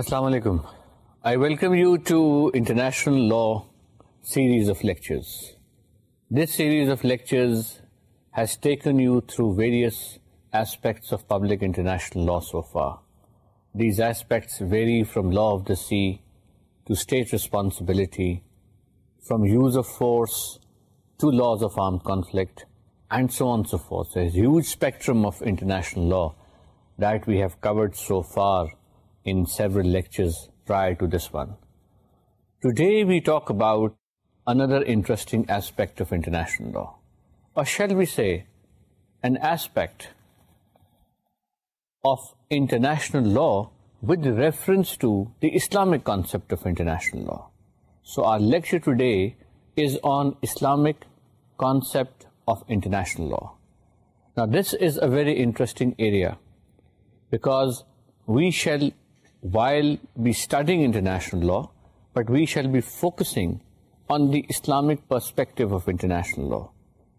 Assalamu alaikum. I welcome you to International Law series of lectures. This series of lectures has taken you through various aspects of public international law so far. These aspects vary from law of the sea to state responsibility, from use of force to laws of armed conflict, and so on and so forth. There's a huge spectrum of international law that we have covered so far in several lectures prior to this one. Today we talk about another interesting aspect of international law, or shall we say, an aspect of international law with reference to the Islamic concept of international law. So our lecture today is on Islamic concept of international law. Now this is a very interesting area because we shall while be studying international law, but we shall be focusing on the Islamic perspective of international law.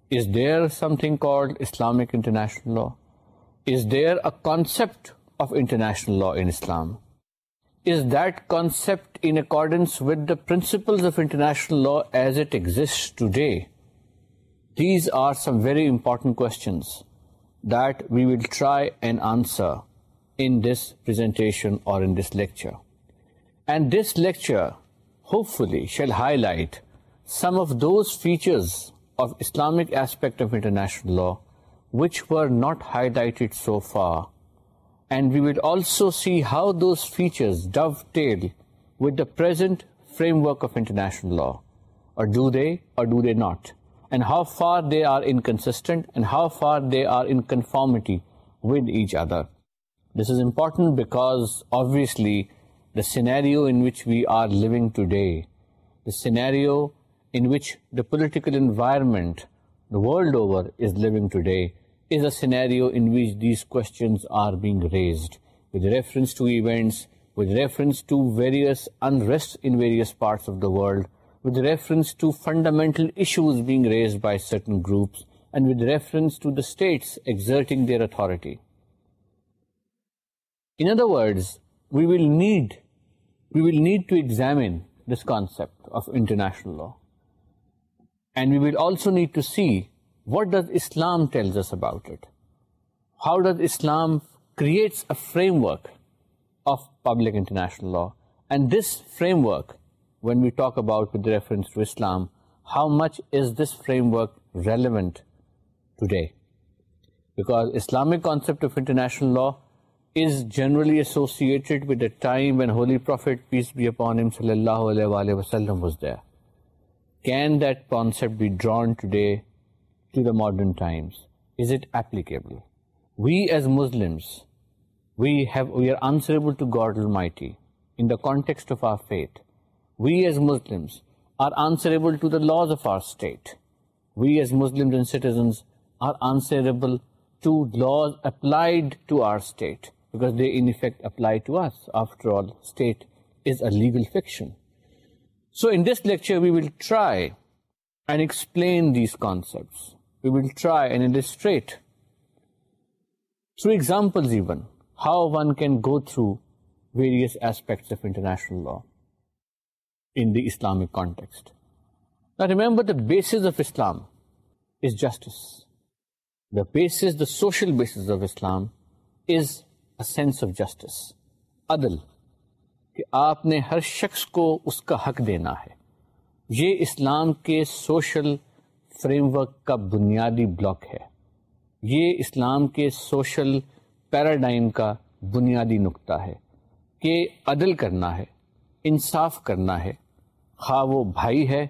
Is there something called Islamic international law? Is there a concept of international law in Islam? Is that concept in accordance with the principles of international law as it exists today? These are some very important questions that we will try and answer this partitional law today اور this is important because obviously the scenario in which we are living today the scenario in which the political environment our is living today is the scenario in which these fundamental groups existing their authority In other words, we will need to examine this concept of international law, and we will also need to see what does Islam tells us about it. How does Islam creates a framework of public international law, and this framework, when we talk about with reference to Islam, how much is this framework relevant today? Because Islamic concept of international law is generated with the time and holy prophet peace be upon صلی اللہ حسدیہ can that concept بھی drawn today modern we as Muslims view we are answerable to God mighty in context of our faith we as Muslims are answerable to the laws of our state we citizens are answerable laws upheld our state because they in effect apply to us. After all, state is a legal fiction. So in this lecture, we will try and explain these concepts. We will try and illustrate through examples even how one can go through various aspects of international law in the Islamic context. Now remember, the basis of Islam is justice. The social basis of Islam is sense of justice عدل کہ آپ نے ہر شخص کو اس کا حق دینا ہے یہ اسلام کے سوشل فریم ورک کا بنیادی بلاک ہے یہ اسلام کے سوشل پیراڈائم کا بنیادی نقطہ ہے کہ عدل کرنا ہے انصاف کرنا ہے خواہ وہ بھائی ہے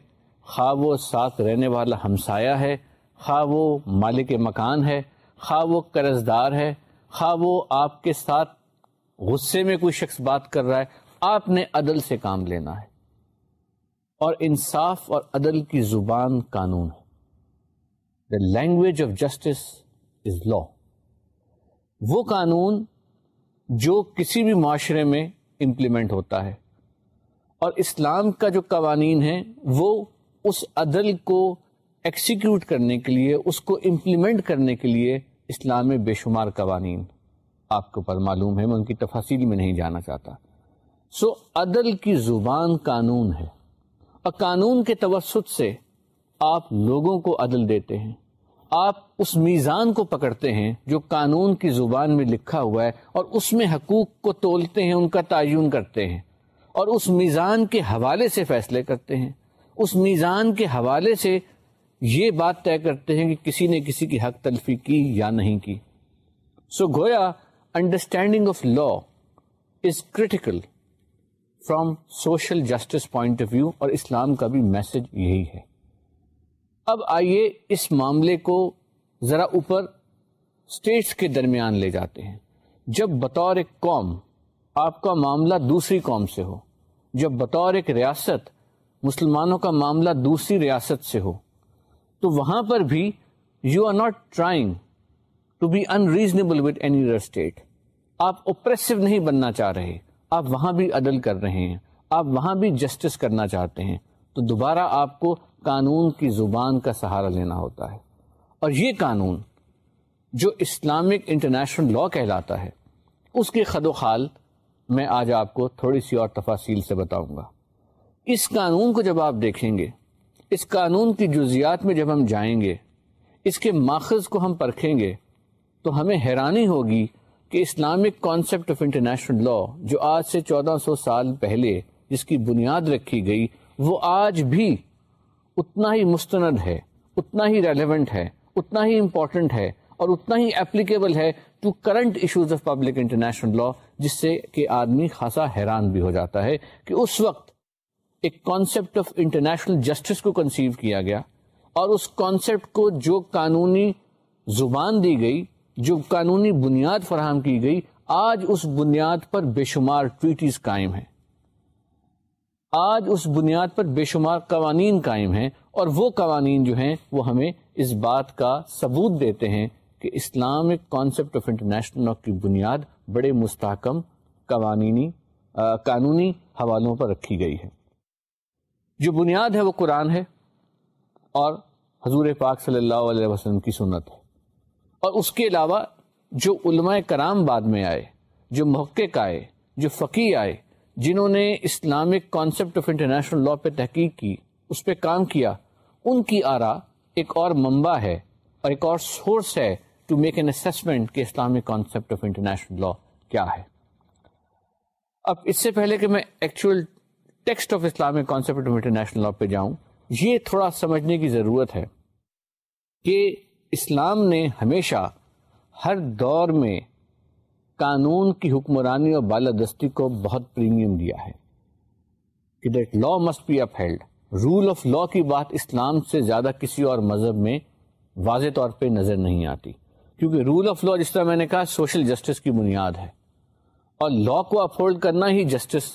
خواہ وہ ساتھ رہنے والا ہمسایا ہے خواہ وہ مالک مکان ہے خواہ وہ قرض دار ہے خواہ وہ آپ کے ساتھ غصے میں کوئی شخص بات کر رہا ہے آپ نے عدل سے کام لینا ہے اور انصاف اور عدل کی زبان قانون ہے the language of justice is law وہ قانون جو کسی بھی معاشرے میں امپلیمنٹ ہوتا ہے اور اسلام کا جو قوانین ہے وہ اس عدل کو ایکسیکیوٹ کرنے کے لیے اس کو امپلیمنٹ کرنے کے لیے اسلام میں بے شمار قوانین آپ کو پر معلوم ہے میں ان کی تفاصیل میں نہیں جانا چاہتا سو so, عدل کی زبان قانون ہے اور قانون کے توسط سے آپ لوگوں کو عدل دیتے ہیں آپ اس میزان کو پکڑتے ہیں جو قانون کی زبان میں لکھا ہوا ہے اور اس میں حقوق کو تولتے ہیں ان کا تعین کرتے ہیں اور اس میزان کے حوالے سے فیصلے کرتے ہیں اس میزان کے حوالے سے یہ بات طے کرتے ہیں کہ کسی نے کسی کی حق تلفی کی یا نہیں کی سو گویا understanding of law is critical from social justice point of view اور اسلام کا بھی میسج یہی ہے اب آئیے اس معاملے کو ذرا اوپر اسٹیٹس کے درمیان لے جاتے ہیں جب بطور ایک قوم آپ کا معاملہ دوسری قوم سے ہو جب بطور ایک ریاست مسلمانوں کا معاملہ دوسری ریاست سے ہو تو وہاں پر بھی you are not trying to be unreasonable with any other state آپ اوپریسو نہیں بننا چاہ رہے آپ وہاں بھی عدل کر رہے ہیں آپ وہاں بھی جسٹس کرنا چاہتے ہیں تو دوبارہ آپ کو قانون کی زبان کا سہارا لینا ہوتا ہے اور یہ قانون جو اسلامک انٹرنیشنل لا کہلاتا ہے اس کے خد و خال میں آج آپ کو تھوڑی سی اور تفاصیل سے بتاؤں گا اس قانون کو جب آپ دیکھیں گے اس قانون کی جزیات میں جب ہم جائیں گے اس کے ماخذ کو ہم پرکھیں گے تو ہمیں حیرانی ہوگی کہ Islamic concept of international law جو آج سے چودہ سو سال پہلے جس کی بنیاد رکھی گئی وہ آج بھی اتنا ہی مستند ہے اتنا ہی ریلیونٹ ہے اتنا ہی امپورٹنٹ ہے اور اتنا ہی اپلیکیبل ہے to current issues of public international law جس سے کہ آدمی خاصا حیران بھی ہو جاتا ہے کہ اس وقت ایک کانسیپٹ آف انٹرنیشنل جسٹس کو کنسیو کیا گیا اور اس کانسیپٹ کو جو قانونی زبان دی گئی جو قانونی بنیاد فراہم کی گئی آج اس بنیاد پر بے شمار ٹویٹیز قائم ہیں آج اس بنیاد پر بے شمار قوانین قائم ہیں اور وہ قوانین جو ہیں وہ ہمیں اس بات کا ثبوت دیتے ہیں کہ اسلام ایک کانسیپٹ آف انٹرنیشنل کی بنیاد بڑے مستحکم آ, قانونی حوالوں پر رکھی گئی ہے جو بنیاد ہے وہ قرآن ہے اور حضور پاک صلی اللہ علیہ وسلم کی سنت ہے اور اس کے علاوہ جو علماء کرام بعد میں آئے جو محقق آئے جو فقی آئے جنہوں نے Islamic concept of international law پہ تحقیق کی اس پہ کام کیا ان کی آرا ایک اور منبع ہے اور ایک اور سورس ہے ٹو میک این اسسمنٹ کہ Islamic concept of international law کیا ہے اب اس سے پہلے کہ میں actual text of Islamic concept of international law پہ جاؤں یہ تھوڑا سمجھنے کی ضرورت ہے کہ اسلام نے ہمیشہ ہر دور میں قانون کی حکمرانی اور بالادستی کو بہت پریمیم دیا ہے کہ that law must be upheld rule of law کی بات اسلام سے زیادہ کسی اور مذہب میں واضح طور پہ نظر نہیں آتی کیونکہ رول آف لا جس طرح میں نے کہا سوشل جسٹس کی بنیاد ہے اور لا کو اپہولڈ کرنا ہی جسٹس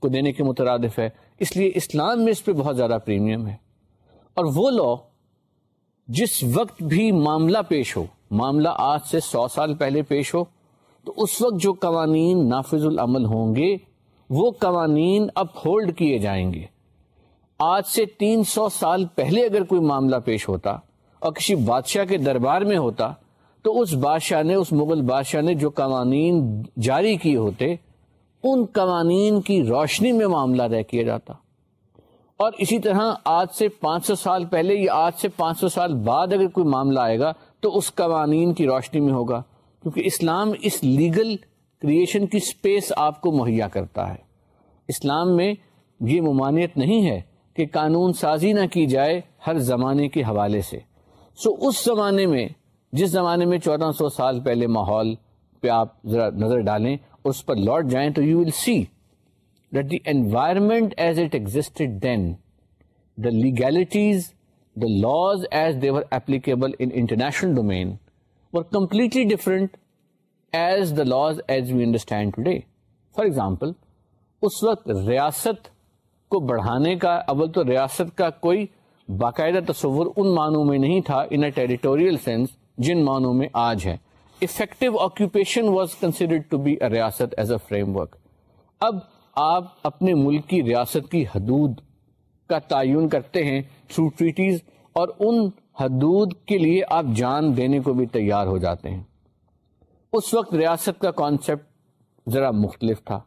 کو دینے کے مترادف ہے اس لیے اسلام میں اس پہ بہت زیادہ پریمیم ہے اور وہ لا جس وقت بھی معاملہ پیش ہو معاملہ آج سے سو سال پہلے پیش ہو تو اس وقت جو قوانین نافذ العمل ہوں گے وہ قوانین اپ ہولڈ کیے جائیں گے آج سے تین سو سال پہلے اگر کوئی معاملہ پیش ہوتا اور کسی بادشاہ کے دربار میں ہوتا تو اس بادشاہ نے اس مغل بادشاہ نے جو قوانین جاری کیے ہوتے ان قوانین کی روشنی میں معاملہ کیا جاتا اور اسی طرح آج سے پانچ سو سال پہلے یا آج سے پانچ سو سال بعد اگر کوئی معاملہ آئے گا تو اس قوانین کی روشنی میں ہوگا کیونکہ اسلام اس لیگل کریشن کی سپیس آپ کو مہیا کرتا ہے اسلام میں یہ ممانعت نہیں ہے کہ قانون سازی نہ کی جائے ہر زمانے کے حوالے سے سو اس زمانے میں جس زمانے میں چودہ سو سال پہلے ماحول پہ آپ ذرا نظر ڈالیں اس پر لوٹ جائیں تو you will see that the environment as it then the legalities the laws as applicable international domain completely different as the laws as we understand today for example اس وقت ریاست کو بڑھانے کا اول تو ریاست کا کوئی باقاعدہ تصور ان معنوں میں نہیں تھا ان اے ٹیریٹوریل سینس جن معنوں میں آج ہے effective occupation was considered to be a ریاست ایز اے فریم ورک اب آپ اپنے ملک کی ریاست کی حدود کا تعین کرتے ہیں تھرو ٹریٹیز اور ان حدود کے لیے آپ جان دینے کو بھی تیار ہو جاتے ہیں اس وقت ریاست کا کانسیپٹ ذرا مختلف تھا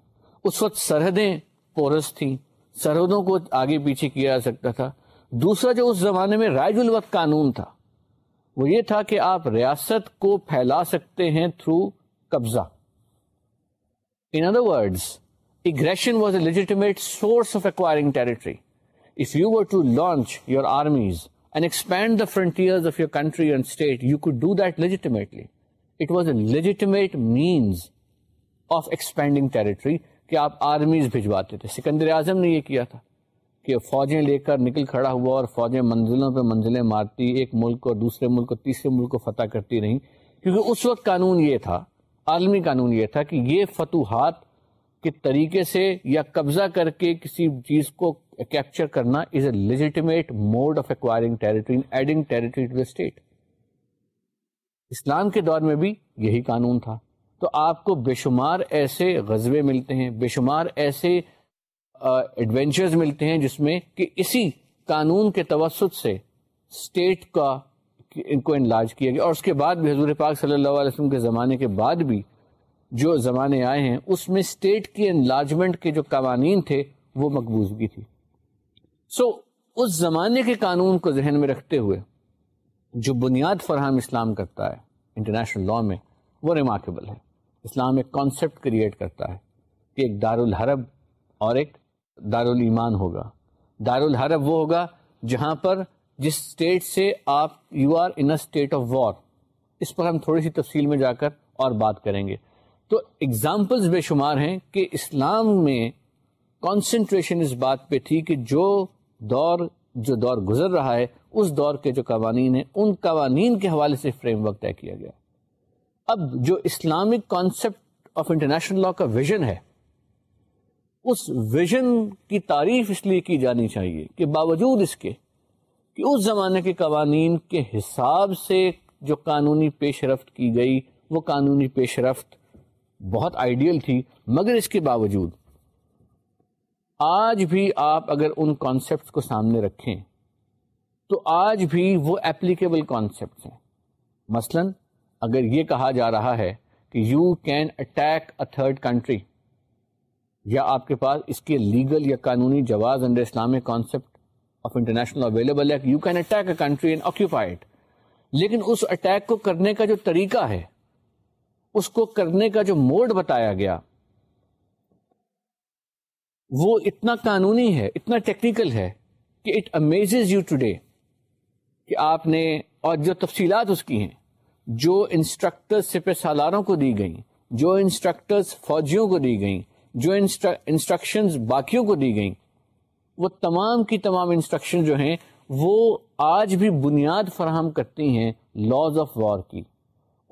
اس وقت سرحدیں پورس تھیں سرحدوں کو آگے پیچھے کیا جا سکتا تھا دوسرا جو اس زمانے میں رائج الوقت قانون تھا وہ یہ تھا کہ آپ ریاست کو پھیلا سکتے ہیں تھرو قبضہ in other words aggression was a legitimate source of acquiring territory if you were to launch your armies and expand the frontier of your country and state you could do that legitimately it was a legitimate means of expanding territory کہ آپ armies بھجواتے تھے سکندر اعظم نے یہ کیا تھا کہ فوجیں لے کر نکل کھڑا ہوا اور فوجیں منزلوں پہ منزلیں مارتی ایک ملک کو دوسرے ملک کو تیسرے ملک کو فتح کرتی رہیں کیونکہ اس وقت قانون یہ تھا عالمی قانون یہ تھا کہ یہ فتوحات کے طریقے سے یا قبضہ کر کے کسی چیز کو کیپچر کرنا is a legitimate mode of acquiring territory adding territory to the state اسلام کے دور میں بھی یہی قانون تھا تو آپ کو بے شمار ایسے غزبے ملتے ہیں بے شمار ایسے ایڈونچرز ملتے ہیں جس میں کہ اسی قانون کے توسط سے اسٹیٹ کا ان کو انلاج کیا گیا اور اس کے بعد بھی حضور پاک صلی اللہ علیہ وسلم کے زمانے کے بعد بھی جو زمانے آئے ہیں اس میں اسٹیٹ کی انلاجمنٹ کے جو قوانین تھے وہ مقبوض بھی تھی سو so, اس زمانے کے قانون کو ذہن میں رکھتے ہوئے جو بنیاد فراہم اسلام کرتا ہے انٹرنیشنل لاء میں وہ ریمارکیبل ہے اسلام ایک کانسیپٹ کریٹ کرتا ہے کہ ایک دار الحرب اور ایک دارالایمان ہوگا دارالحرب وہ ہوگا جہاں پر جس اسٹیٹ سے آپ you are in state of war اس پر ہم تھوڑی سی تفصیل میں جا کر اور بات کریں گے تو اگزامپلز بے شمار ہیں کہ اسلام میں کانسنٹریشن اس بات پہ تھی کہ جو دور جو دور گزر رہا ہے اس دور کے جو قوانین ہیں ان قوانین کے حوالے سے فریم ورک طے کیا گیا اب جو Islamic concept of international law کا ویژن ہے اس ویژن کی تعریف اس لیے کی جانی چاہیے کہ باوجود اس کے کہ اس زمانے کے قوانین کے حساب سے جو قانونی پیش رفت کی گئی وہ قانونی پیش رفت بہت آئیڈیل تھی مگر اس کے باوجود آج بھی آپ اگر ان کانسیپٹ کو سامنے رکھیں تو آج بھی وہ اپلیکیبل کانسیپٹ ہیں مثلا اگر یہ کہا جا رہا ہے کہ you can attack a third country یا آپ کے پاس اس کے لیگل یا قانونی جواز under Islamic concept of international available ہے you can attack a country and occupied لیکن اس اٹیک کو کرنے کا جو طریقہ ہے اس کو کرنے کا جو موڈ بتایا گیا وہ اتنا قانونی ہے اتنا ٹیکنیکل ہے کہ اٹ امیز یو ٹوڈے کہ آپ نے اور جو تفصیلات اس کی ہیں جو انسٹرکٹر سپہ سالاروں کو دی گئیں جو انسٹرکٹرز فوجیوں کو دی گئیں جو انسٹرکشن انسٹرکشنز باقیوں کو دی گئیں وہ تمام کی تمام انسٹرکشن جو ہیں وہ آج بھی بنیاد فراہم کرتی ہیں لاز آف وار کی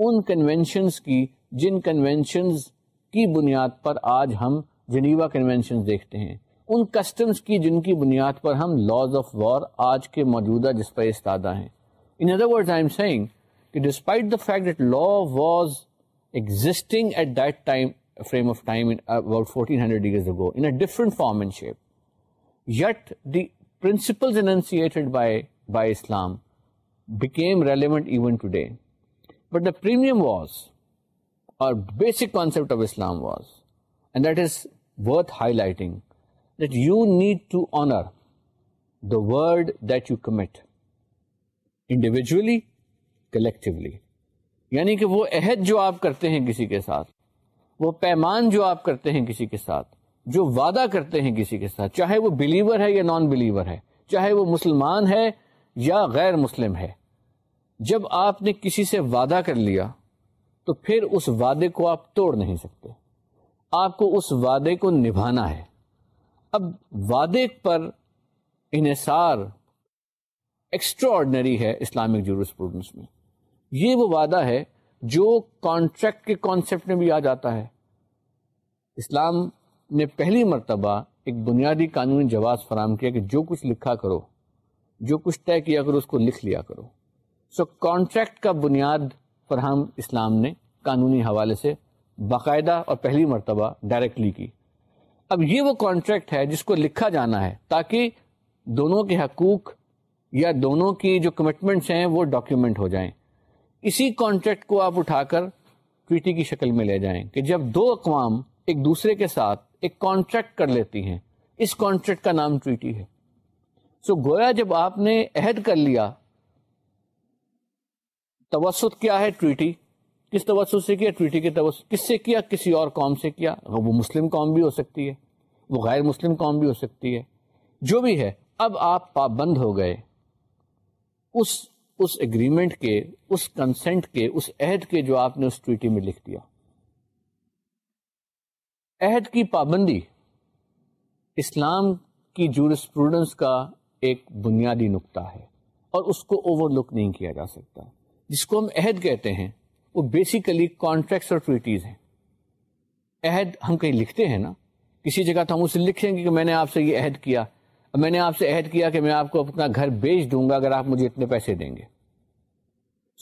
ان کنونشنز کی جن کنونشنز کی بنیاد پر آج ہم جنیوا کنونشنز دیکھتے ہیں ان کسٹمز کی جن کی بنیاد پر ہم لاز آف وار آج کے موجودہ جس پر استادہ ہیں in other word I am saying کہ despite the fact that law was existing at that time frame of time fourteen hundred form and shape yet the principle enunciated Islam became relevant even today but the premium was our basic concept of Islam was and that is worth highlighting that you need to honour the word that you commit individually collectively یعنی کہ وہ عہد جو آپ کرتے ہیں کسی کے ساتھ وہ پیمان جو آپ کرتے ہیں کسی کے ساتھ جو وعدہ کرتے ہیں کسی کے ساتھ چاہے وہ بلیور ہے یا نان بلیور ہے چاہے وہ مسلمان ہے یا غیر مسلم ہے جب آپ نے کسی سے وعدہ کر لیا تو پھر اس وعدے کو آپ توڑ نہیں سکتے آپ کو اس وعدے کو نبھانا ہے اب وعدے پر انحصار آرڈنری ہے اسلامک جروس میں یہ وہ وعدہ ہے جو کانٹریکٹ کے کانسیپٹ میں بھی آ جاتا ہے اسلام نے پہلی مرتبہ ایک بنیادی قانونی جواز فراہم کیا کہ جو کچھ لکھا کرو جو کچھ طے کیا کرو اس کو لکھ لیا کرو سو کانٹریکٹ کا بنیاد فراہم اسلام نے قانونی حوالے سے باقاعدہ اور پہلی مرتبہ ڈائریکٹلی کی اب یہ وہ کانٹریکٹ ہے جس کو لکھا جانا ہے تاکہ دونوں کے حقوق یا دونوں کی جو کمٹمنٹس ہیں وہ ڈاکیومنٹ ہو جائیں اسی کانٹریکٹ کو آپ اٹھا کر ٹویٹی کی شکل میں لے جائیں کہ جب دو اقوام ایک دوسرے کے ساتھ ایک کانٹریکٹ کر لیتی ہیں اس کانٹریکٹ کا نام ٹویٹی ہے سو گویا جب آپ نے عہد کر لیا توسط کیا ہے ٹویٹی کس توسط سے کیا ٹویٹی کے توسط کس سے کیا کسی اور قوم سے کیا وہ مسلم قوم بھی ہو سکتی ہے وہ غیر مسلم قوم بھی ہو سکتی ہے جو بھی ہے اب آپ پابند ہو گئے اس اس اگریمنٹ کے اس کنسنٹ کے اس عہد کے جو آپ نے اس ٹویٹی میں لکھ دیا عہد کی پابندی اسلام کی جورسپروڈنس کا ایک بنیادی نقطہ ہے اور اس کو اوور لک نہیں کیا جا سکتا جس کو ہم عہد کہتے ہیں وہ بیسیکلی کانٹریکٹس اور ٹویٹیز ہیں عہد ہم کہیں لکھتے ہیں نا کسی جگہ تو ہم اسے لکھیں گے کہ میں نے آپ سے یہ عہد کیا میں نے آپ سے عہد کیا کہ میں آپ کو اپنا گھر بیچ دوں گا اگر آپ مجھے اتنے پیسے دیں گے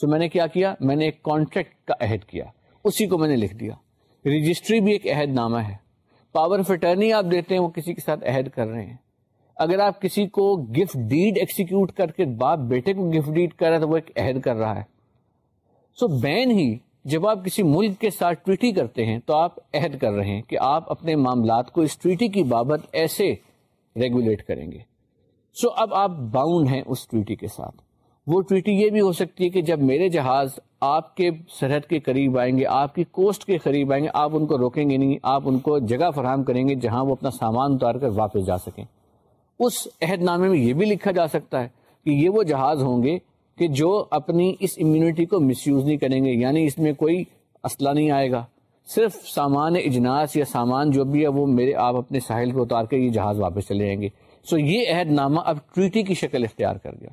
so میں نے کیا کیا میں نے ایک کانٹریکٹ کا عہد کیا اسی کو میں نے لکھ دیا رجسٹری بھی ایک عہد نامہ ہے پاور آف اٹرنی آپ دیتے ہیں وہ کسی کے ساتھ عہد کر رہے ہیں اگر آپ کسی کو گفٹ ڈیڈ ایکسیکیوٹ کر کے باپ بیٹے کو گفٹ ڈیڈ کر رہا ہے تو وہ ایک عہد کر رہا ہے سو بین ہی جب آپ کسی ملک کے ساتھ ٹویٹی کرتے ہیں تو آپ عہد کر رہے ہیں کہ آپ اپنے معاملات کو اس ٹویٹی کی بابت ایسے ریگولیٹ کریں گے سو so, اب آپ باؤنڈ ہیں اس ٹویٹی کے ساتھ وہ ٹویٹی یہ بھی ہو سکتی ہے کہ جب میرے جہاز آپ کے سرحد کے قریب آئیں گے آپ کی کوسٹ کے قریب آئیں گے آپ ان کو روکیں گے نہیں آپ ان کو جگہ فراہم کریں گے جہاں وہ اپنا سامان اتار کر واپس جا سکیں اس عہد نامے میں یہ بھی لکھا جا سکتا ہے کہ یہ وہ جہاز ہوں گے کہ جو اپنی اس امیونٹی کو مس یوز نہیں کریں گے یعنی اس میں کوئی اسلحہ نہیں آئے گا صرف سامان اجناس یا سامان جو بھی ہے وہ میرے آپ اپنے ساحل کو اتار کے یہ جہاز واپس چلے جائیں گے سو یہ عہد نامہ اب ٹویٹی کی شکل اختیار کر گیا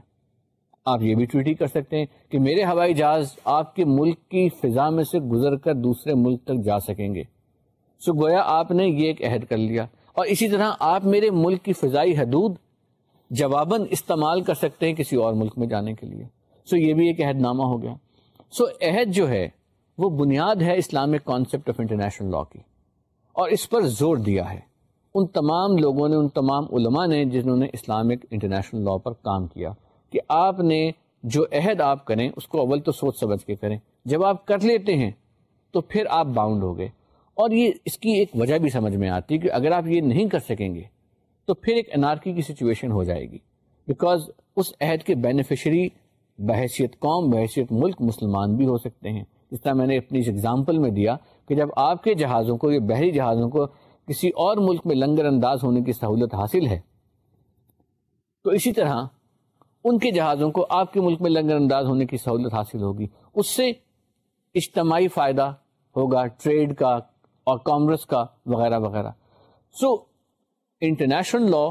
آپ یہ بھی ٹویٹی کر سکتے ہیں کہ میرے ہوائی جہاز آپ کے ملک کی فضا میں سے گزر کر دوسرے ملک تک جا سکیں گے سو گویا آپ نے یہ ایک عہد کر لیا اور اسی طرح آپ میرے ملک کی فضائی حدود جواباً استعمال کر سکتے ہیں کسی اور ملک میں جانے کے لیے سو یہ بھی ایک عہد نامہ ہو گیا سو عہد جو ہے وہ بنیاد ہے Islamic concept of international law کی اور اس پر زور دیا ہے ان تمام لوگوں نے ان تمام علماء نے جنہوں نے اسلامک انٹرنیشنل لا پر کام کیا کہ آپ نے جو عہد آپ کریں اس کو اول تو سوچ سمجھ کے کریں جب آپ کر لیتے ہیں تو پھر آپ باؤنڈ ہو گئے اور یہ اس کی ایک وجہ بھی سمجھ میں آتی ہے کہ اگر آپ یہ نہیں کر سکیں گے تو پھر ایک انارکی کی سچویشن ہو جائے گی بیکاز اس عہد کے بینیفیشری بحیثیت قوم بحیثیت ملک مسلمان بھی ہو سکتے ہیں جس طرح میں نے اپنی اس ایگزامپل میں دیا کہ جب آپ کے جہازوں کو یا بحری جہازوں کو کسی اور ملک میں لنگر انداز ہونے کی سہولت حاصل ہے تو اسی طرح ان کے جہازوں کو آپ کے ملک میں لنگر انداز ہونے کی سہولت حاصل ہوگی اس سے اجتماعی فائدہ ہوگا ٹریڈ کا اور کامرس کا وغیرہ وغیرہ سو انٹرنیشنل لا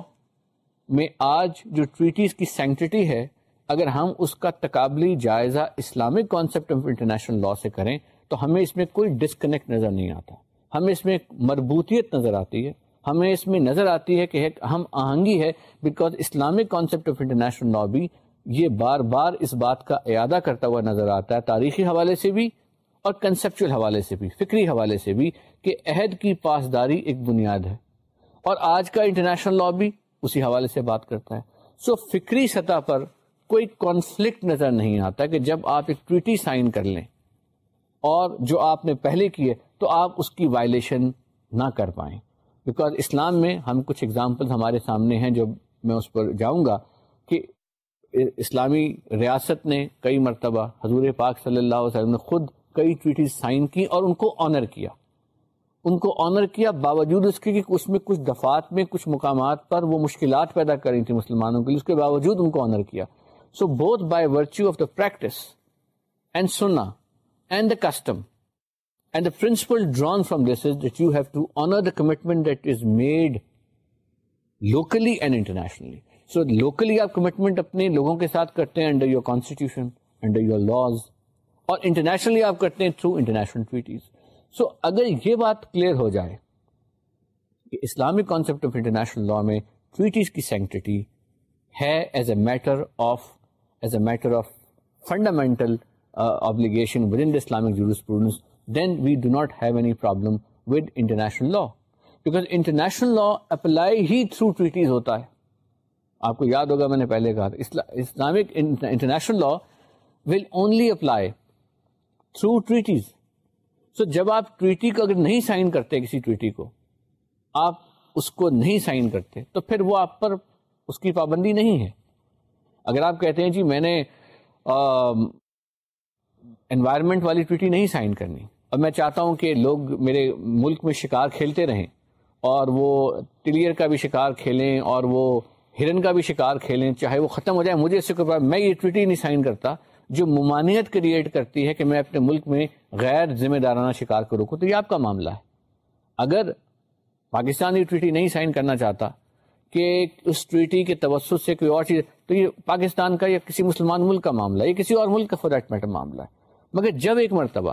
میں آج جو ٹریٹیز کی سینکٹٹی ہے اگر ہم اس کا تقابلی جائزہ Islamic concept of international law سے کریں تو ہمیں اس میں کوئی ڈسکنیکٹ نظر نہیں آتا ہمیں اس میں مربوطیت نظر آتی ہے ہمیں اس میں نظر آتی ہے کہ ہم آہنگی ہے because Islamic concept of international law بھی یہ بار بار اس بات کا اعادہ کرتا ہوا نظر آتا ہے تاریخی حوالے سے بھی اور کنسیپچل حوالے سے بھی فکری حوالے سے بھی کہ عہد کی پاسداری ایک بنیاد ہے اور آج کا انٹرنیشنل لا بھی اسی حوالے سے بات کرتا ہے سو so, فکری سطح پر کوئی کانفلکٹ نظر نہیں آتا کہ جب آپ ایک ٹویٹی سائن کر لیں اور جو آپ نے پہلے کیے تو آپ اس کی وائلیشن نہ کر پائیں بیکاز اسلام میں ہم کچھ اگزامپل ہمارے سامنے ہیں جو میں اس پر جاؤں گا کہ اسلامی ریاست نے کئی مرتبہ حضور پاک صلی اللہ علیہ وسلم نے خود کئی ٹویٹی سائن کی اور ان کو آنر کیا ان کو آنر کیا باوجود اس کے کہ اس میں کچھ دفات میں کچھ مقامات پر وہ مشکلات پیدا کر رہی تھیں مسلمانوں کے لیے اس کے باوجود ان کو آنر کیا so both by virtue of the practice and سنا and the custom and the principle drawn from this is that you have to honour the commitment that is made locally and internationally so locally آپ commitment اپنے لوگوں کے ساتھ کرتے ہیں under your constitution under your laws اور internationally آپ کرتے ہیں تھرو انٹرنیشنل ٹویٹیز سو اگر یہ بات کلیئر ہو جائے کہ Islamic concept of international law میں ٹویٹیز کی سائنٹ ہے ایز اے میٹر آف ز a matter of fundamental obligation within the Islamics then we do not have any problem with international law because international law apply he through treaties ہوتا ہے آپ کو یاد ہوگا میں نے پہلے کہا Islamic international law will only apply through treaties so جب آپ ٹویٹی کو اگر نہیں سائن کرتے کسی ٹویٹی کو آپ اس کو نہیں سائن کرتے تو پھر وہ آپ پر اس کی پابندی نہیں ہے اگر آپ کہتے ہیں جی میں نے انوائرمنٹ والی ٹویٹی نہیں سائن کرنی اور میں چاہتا ہوں کہ لوگ میرے ملک میں شکار کھیلتے رہیں اور وہ تلیئر کا بھی شکار کھیلیں اور وہ ہرن کا بھی شکار کھیلیں چاہے وہ ختم ہو جائے مجھے اس سے میں یہ ٹویٹی نہیں سائن کرتا جو ممانعت کریٹ کرتی ہے کہ میں اپنے ملک میں غیر ذمہ دارانہ شکار کو روکوں تو یہ آپ کا معاملہ ہے اگر پاکستان یہ ٹویٹی نہیں سائن کرنا چاہتا کہ اس ٹویٹی کے توسط سے کوئی اور چیز تو یہ پاکستان کا یا کسی مسلمان ملک کا معاملہ یا کسی اور ملک کا فور میٹر معاملہ ہے مگر جب ایک مرتبہ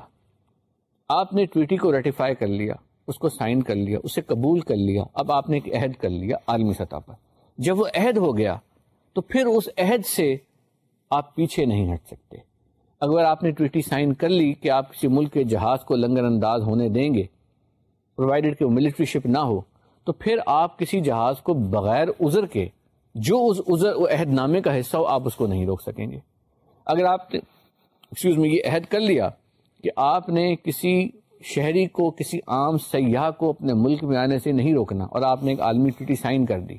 آپ نے ٹویٹی کو ریٹیفائی کر لیا اس کو سائن کر لیا اسے قبول کر لیا اب آپ نے ایک عہد کر لیا عالمی سطح پر جب وہ عہد ہو گیا تو پھر اس عہد سے آپ پیچھے نہیں ہٹ سکتے اگر آپ نے ٹویٹی سائن کر لی کہ آپ کسی ملک کے جہاز کو لنگر انداز ہونے دیں گے پرووائڈیڈ کہ وہ ملٹری شپ نہ ہو تو پھر آپ کسی جہاز کو بغیر عذر کے جو اس ازر و عہد نامے کا حصہ ہو آپ اس کو نہیں روک سکیں گے اگر آپ نے ایکسکیوز میں یہ عہد کر لیا کہ آپ نے کسی شہری کو کسی عام سیاح کو اپنے ملک میں آنے سے نہیں روکنا اور آپ نے ایک عالمی ٹوٹی سائن کر دی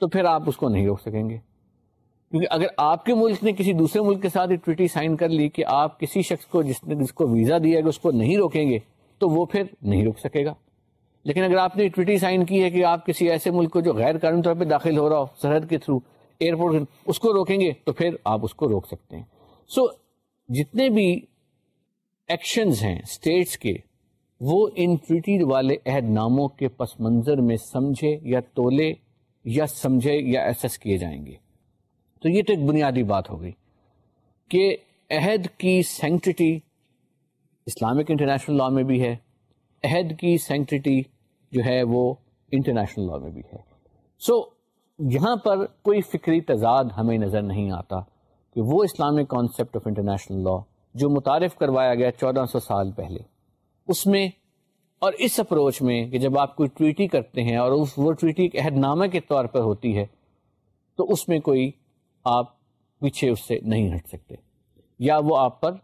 تو پھر آپ اس کو نہیں روک سکیں گے کیونکہ اگر آپ کے ملک نے کسی دوسرے ملک کے ساتھ ٹویٹی سائن کر لی کہ آپ کسی شخص کو جس نے جس کو ویزا دیا گیا اس کو نہیں روکیں گے تو وہ پھر نہیں روک سکے گا لیکن اگر آپ نے ٹویٹی سائن کی ہے کہ آپ کسی ایسے ملک کو جو غیر قانونی طور پہ داخل ہو رہا ہو سرحد کے تھرو ایئرپورٹ اس کو روکیں گے تو پھر آپ اس کو روک سکتے ہیں سو so, جتنے بھی ایکشنز ہیں اسٹیٹس کے وہ ان ٹویٹی والے عہد ناموں کے پس منظر میں سمجھے یا تولے یا سمجھے یا ایسس کیے جائیں گے تو یہ تو ایک بنیادی بات ہو گئی کہ عہد کی سینکٹٹی اسلامک انٹرنیشنل لا میں بھی ہے عہد کی سینکٹٹی جو ہے وہ انٹرنیشنل لا میں بھی ہے سو so, یہاں پر کوئی فکری تضاد ہمیں نظر نہیں آتا کہ وہ Islamic concept of international law جو متعارف کروایا گیا چودہ سو سال پہلے اس میں اور اس اپروچ میں کہ جب آپ کوئی ٹویٹی کرتے ہیں اور اس وہ ٹویٹی ایک عہد نامہ کے طور پر ہوتی ہے تو اس میں کوئی آپ پیچھے اس سے نہیں ہٹ سکتے یا وہ آپ پر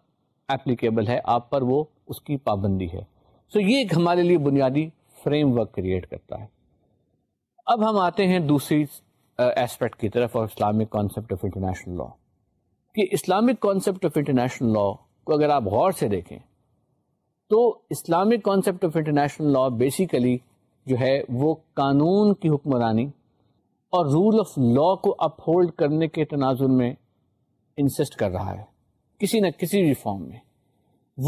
اپلیکیبل ہے آپ پر وہ اس کی پابندی ہے سو so, یہ ایک ہمارے لیے بنیادی فریم ورک کریٹ کرتا ہے اب ہم آتے ہیں دوسری ایسپیکٹ کی طرف اور Islamic concept of international law کہ Islamic concept of international law کو اگر آپ غور سے دیکھیں تو Islamic concept of international law basically جو ہے وہ قانون کی حکمرانی اور رول آف لا کو اپ ہولڈ کرنے کے تناظر میں انسسٹ کر رہا ہے کسی نہ کسی بھی فارم میں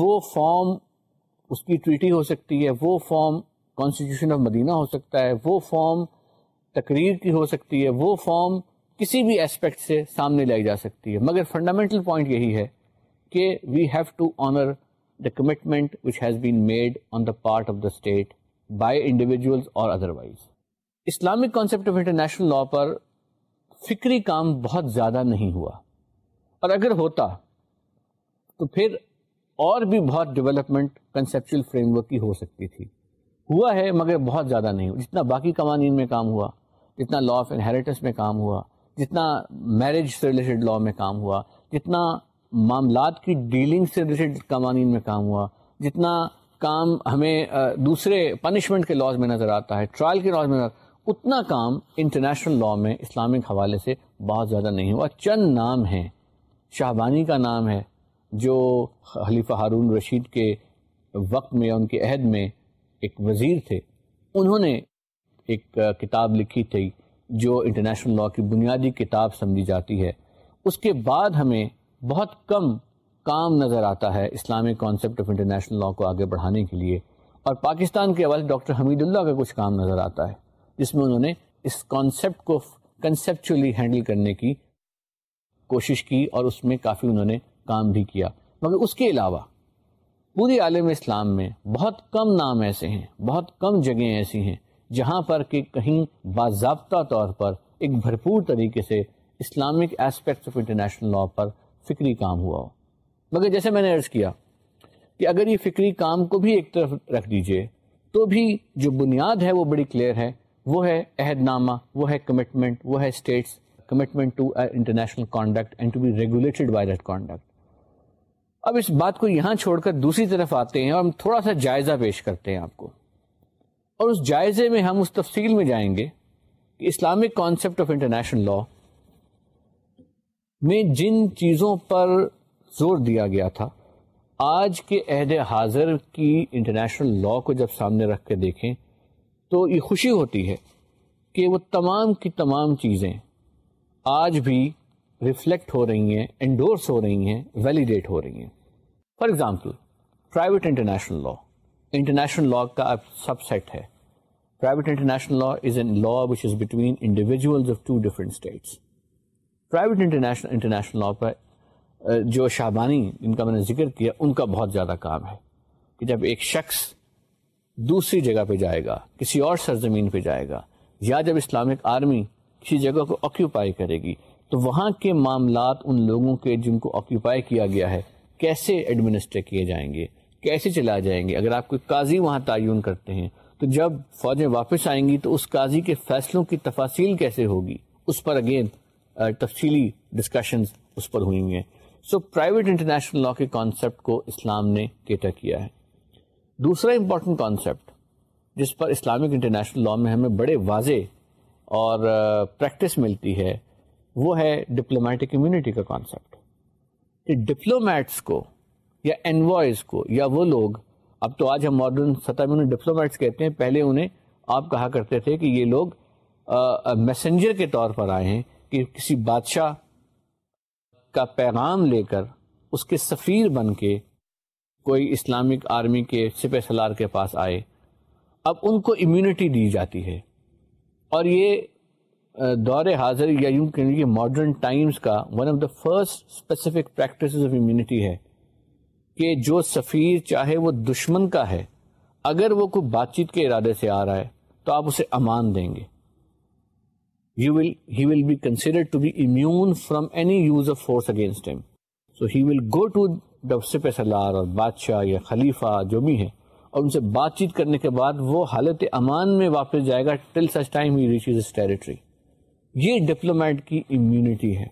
وہ فارم اس کی ٹویٹی ہو سکتی ہے وہ فارم کانسٹیٹیوشن آف مدینہ ہو سکتا ہے وہ فارم تقریر کی ہو سکتی ہے وہ فارم کسی بھی اسپیکٹ سے سامنے لائی جا سکتی ہے مگر فنڈامنٹل پوائنٹ یہی ہے کہ we have to honour the commitment which has been made on the part of the state by individuals اور otherwise Islamic concept of international law پر فکری کام بہت زیادہ نہیں ہوا اور اگر ہوتا تو پھر اور بھی بہت ڈیولپمنٹ کنسیپچل فریم ورک کی ہو سکتی تھی ہوا ہے مگر بہت زیادہ نہیں ہوا جتنا باقی قوانین میں کام ہوا جتنا لا آف انہیریٹنس میں کام ہوا جتنا میرج سے ریلیٹڈ لا میں کام ہوا جتنا معاملات کی ڈیلنگ سے ریلیٹڈ قوانین میں کام ہوا جتنا کام ہمیں دوسرے پنشمنٹ کے لاز میں نظر آتا ہے ٹرائل کے لاز میں نظر اتنا کام انٹرنیشنل لاء میں اسلامک حوالے سے بہت زیادہ نہیں ہوا چند نام ہیں شاہبانی کا نام ہے جو خلیفہ ہارون رشید کے وقت میں یا ان کے عہد میں ایک وزیر تھے انہوں نے ایک کتاب لکھی تھی جو انٹرنیشنل لاء کی بنیادی کتاب سمجھی جاتی ہے اس کے بعد ہمیں بہت کم کام نظر آتا ہے اسلامی کانسیپٹ آف انٹرنیشنل لاء کو آگے بڑھانے کے لیے اور پاکستان کے حوالے ڈاکٹر حمید اللہ کا کچھ کام نظر آتا ہے جس میں انہوں نے اس کانسیپٹ کو کنسیپچولی ہینڈل کرنے کی کوشش کی اور اس میں کافی انہوں نے کام بھی کیا مگر اس کے علاوہ پوری عالم اسلام میں بہت کم نام ایسے ہیں بہت کم جگہیں ایسی ہیں جہاں پر کہ کہیں باضابطہ طور پر ایک بھرپور طریقے سے Islamic aspects of international law پر فکری کام ہوا ہو مگر جیسے میں نے عرض کیا کہ اگر یہ فکری کام کو بھی ایک طرف رکھ دیجئے تو بھی جو بنیاد ہے وہ بڑی کلیئر ہے وہ ہے عہد نامہ وہ ہے کمٹمنٹ وہ ہے state's commitment to international conduct and to be regulated by that conduct اب اس بات کو یہاں چھوڑ کر دوسری طرف آتے ہیں اور ہم تھوڑا سا جائزہ پیش کرتے ہیں آپ کو اور اس جائزے میں ہم اس تفصیل میں جائیں گے کہ Islamic concept of international law میں جن چیزوں پر زور دیا گیا تھا آج کے عہد حاضر کی انٹرنیشنل لاء کو جب سامنے رکھ کے دیکھیں تو یہ خوشی ہوتی ہے کہ وہ تمام کی تمام چیزیں آج بھی ریفلیکٹ ہو رہی ہیں انڈورس ہو رہی ہیں ویلیڈیٹ ہو رہی ہیں for example private international law international law کا سب سیٹ ہے private international law is an law which is between individuals of two different states private international international law پر جو شاہبانی جن کا میں نے ذکر کیا ان کا بہت زیادہ کام ہے کہ جب ایک شخص دوسری جگہ پہ جائے گا کسی اور سرزمین پہ جائے گا یا جب اسلامک آرمی کسی جگہ کو آکیوپائی کرے گی تو وہاں کے معاملات ان لوگوں کے جن کو آکیوپائی کیا گیا ہے کیسے ایڈمنسٹر کیے جائیں گے کیسے چلا جائیں گے اگر آپ کوئی قاضی وہاں تعین کرتے ہیں تو جب فوجیں واپس آئیں گی تو اس قاضی کے فیصلوں کی تفاصیل کیسے ہوگی اس پر اگین تفصیلی ڈسکشنز اس پر ہوئیں گے سو پرائیویٹ انٹرنیشنل لا کے کانسیپٹ کو اسلام نے کیٹا کیا ہے دوسرا امپورٹنٹ کانسیپٹ جس پر اسلامک انٹرنیشنل لا میں ہمیں بڑے واضح اور پریکٹس ملتی ہے وہ ہے ڈپلومیٹک امیونٹی کا کانسیپٹ ڈپلومیٹس کو یا انوائز کو یا وہ لوگ اب تو آج ہم ماڈرن سطح میں ڈپلومیٹس کہتے ہیں پہلے انہیں آپ کہا کرتے تھے کہ یہ لوگ میسنجر کے طور پر آئے ہیں کہ کسی بادشاہ کا پیغام لے کر اس کے سفیر بن کے کوئی اسلامک آرمی کے سپہ سلار کے پاس آئے اب ان کو امیونٹی دی جاتی ہے اور یہ دور حاضر یا یوں ماڈرن ٹائمس کا one of the first specific practices of immunity ہے کہ جو سفیر چاہے وہ دشمن کا ہے اگر وہ کوئی بات چیت کے ارادے سے آ رہا ہے تو آپ اسے امان دیں گے you will he will be consider from any use of force against him so he will go to سلار اور بادشاہ یا خلیفہ جو بھی ہیں اور ان سے بات چیت کرنے کے بعد وہ حالت امان میں واپس جائے گا ٹل سچ ٹائم ہی ٹیریٹری یہ ڈپلومیٹ کی امیونٹی ہے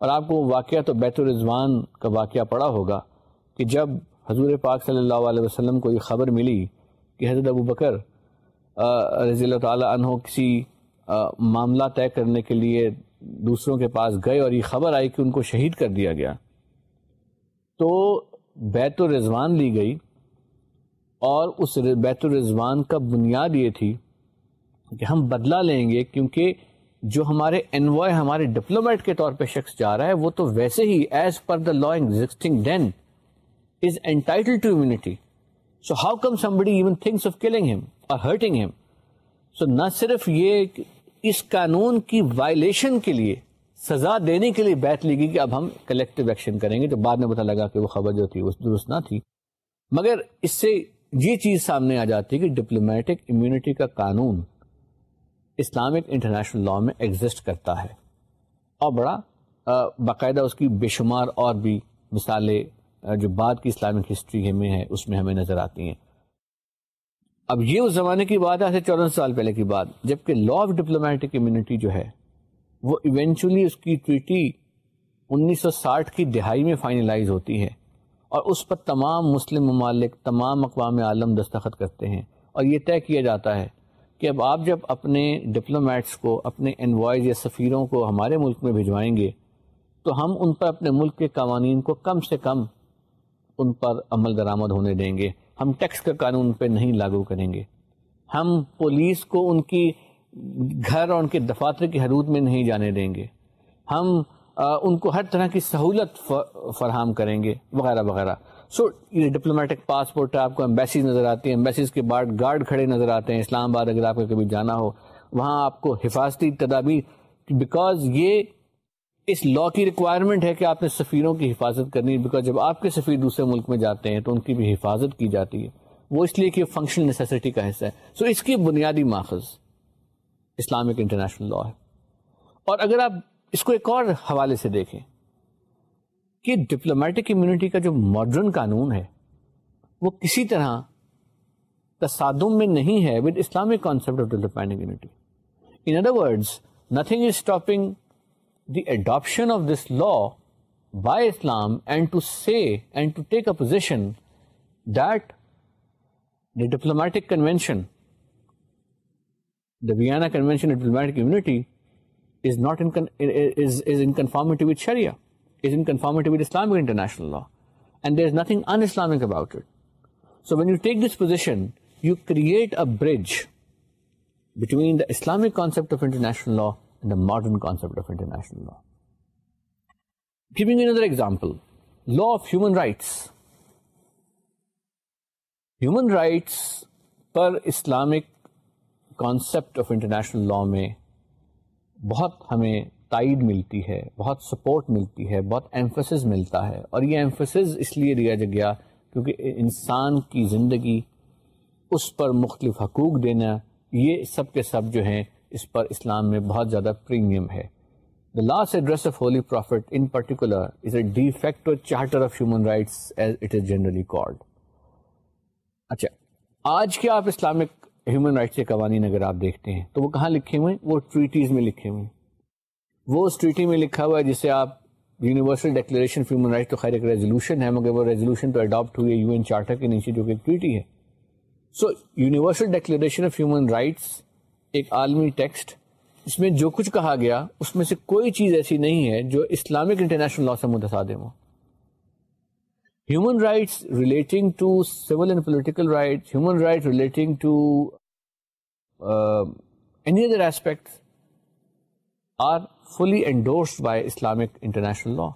اور آپ کو واقعہ تو بیت الرضوان کا واقعہ پڑا ہوگا کہ جب حضور پاک صلی اللہ علیہ وسلم کو یہ خبر ملی کہ حضرت ابو بکر رضی اللہ تعالیٰ عنہ کسی معاملہ طے کرنے کے لیے دوسروں کے پاس گئے اور یہ خبر آئی کہ ان کو شہید کر دیا گیا تو بیت الرضوان لی گئی اور اس بیت الرضوان کا بنیاد یہ تھی کہ ہم بدلہ لیں گے کیونکہ جو ہمارے انوائے ہمارے ڈپلومیٹ کے طور پہ شخص جا رہا ہے وہ تو ویسے ہی as per the existing then is entitled to immunity so how come somebody even things of killing him اور ہرٹنگ ہم سو نہ صرف یہ اس قانون کی وائلیشن کے لیے سزا دینے کے لیے بیٹھ لی گئی کہ اب ہم کلیکٹو ایکشن کریں گے تو بعد میں پتہ لگا کہ وہ خبر جو تھی وہ درست نہ تھی مگر اس سے یہ چیز سامنے آ جاتی ہے کہ ڈپلومیٹک امیونٹی کا قانون اسلامک انٹرنیشنل لاء میں ایگزسٹ کرتا ہے اور بڑا باقاعدہ اس کی بے شمار اور بھی مثالیں جو بعد کی اسلامک ہسٹری میں ہیں اس میں ہمیں نظر آتی ہیں اب یہ اس زمانے کی بات ہے چودہ سال پہلے کی بات جب کہ لا آف ڈپلومیٹک کمیونٹی جو ہے وہ ایونچولی اس کی ٹویٹی انیس سو ساٹھ کی دہائی میں فائنلائز ہوتی ہے اور اس پر تمام مسلم ممالک تمام اقوام عالم دستخط کرتے ہیں اور یہ طے کیا جاتا ہے کہ اب آپ جب اپنے ڈپلومیٹس کو اپنے انوائز یا سفیروں کو ہمارے ملک میں بھجوائیں گے تو ہم ان پر اپنے ملک کے قوانین کو کم سے کم ان پر عمل درآمد ہونے دیں گے ہم ٹیکس کا قانون پہ نہیں لاگو کریں گے ہم پولیس کو ان کی گھر اور ان کے دفاتر کے حدود میں نہیں جانے دیں گے ہم ان کو ہر طرح کی سہولت فراہم کریں گے وغیرہ وغیرہ سو یہ ڈپلومیٹک پاسپورٹ ہے آپ کو امبیسیز نظر آتی ہیں امبیسیز کے بعد گارڈ کھڑے نظر آتے ہیں اسلام آباد اگر آپ کو کبھی جانا ہو وہاں آپ کو حفاظتی تدابیر بیکاز یہ اس لا کی ریکوائرمنٹ ہے کہ آپ نے سفیروں کی حفاظت کرنی ہے بیکاز جب آپ کے سفیر دوسرے ملک میں جاتے ہیں تو ان کی بھی حفاظت کی جاتی ہے وہ اس لیے کہ فنکشنل نیسیسٹی کا حصہ ہے سو so اس کی بنیادی ماخذ اسلامک انٹرنیشنل لا ہے اور اگر آپ اس کو ایک اور حوالے سے دیکھیں کہ ڈپلومیٹک امیونٹی کا جو ماڈرن قانون ہے وہ کسی طرح تصادم میں نہیں ہے with Islamic concept of diplomatic immunity in other words nothing is stopping the adoption of this law by Islam and to see and to take a position that the convention the Vienna convention immunity is not in in conformative Shariah law and there is nothing in Islam you create edge between the Islamic concept of international law and the modern concept of international law for example law of human rights human rights per Islamic concept of international law میں بہت ہمیں تائید ملتی ہے بہت support ملتی ہے بہت ایمفسز ملتا ہے اور یہ ایمفسز اس لیے دیا جا گیا کیونکہ انسان کی زندگی اس پر مختلف حقوق دینا یہ سب کے سب جو ہیں اس پر اسلام میں بہت زیادہ پریمیم ہے the last address of holy prophet in particular is a charter of called اچھا آج کے آپ اسلامک ہیومن رائٹس کے قوانین اگر آپ دیکھتے ہیں تو وہ کہاں لکھے ہوئے ہیں وہ ٹریٹیز میں لکھے ہوئے ہیں وہ اس ٹریٹی میں لکھا ہوا ہے جسے آپ universal declaration of human right تو خیر ایک ریزولوشن ہے مگر وہ ریزولوشن تو اڈاپٹ ہوئی ہے یو این چارٹر کے نیچے جو کہ ٹریٹی ہے so universal declaration of human rights ایک عالمی ٹیکسٹ اس میں جو کچھ کہا گیا اس میں سے کوئی چیز ایسی نہیں ہے جو اسلامک انٹرنیشنل لا سے متصادم ہو human rights relating to civil and political rights relating to any other aspects are fully endorsed by Islamic international law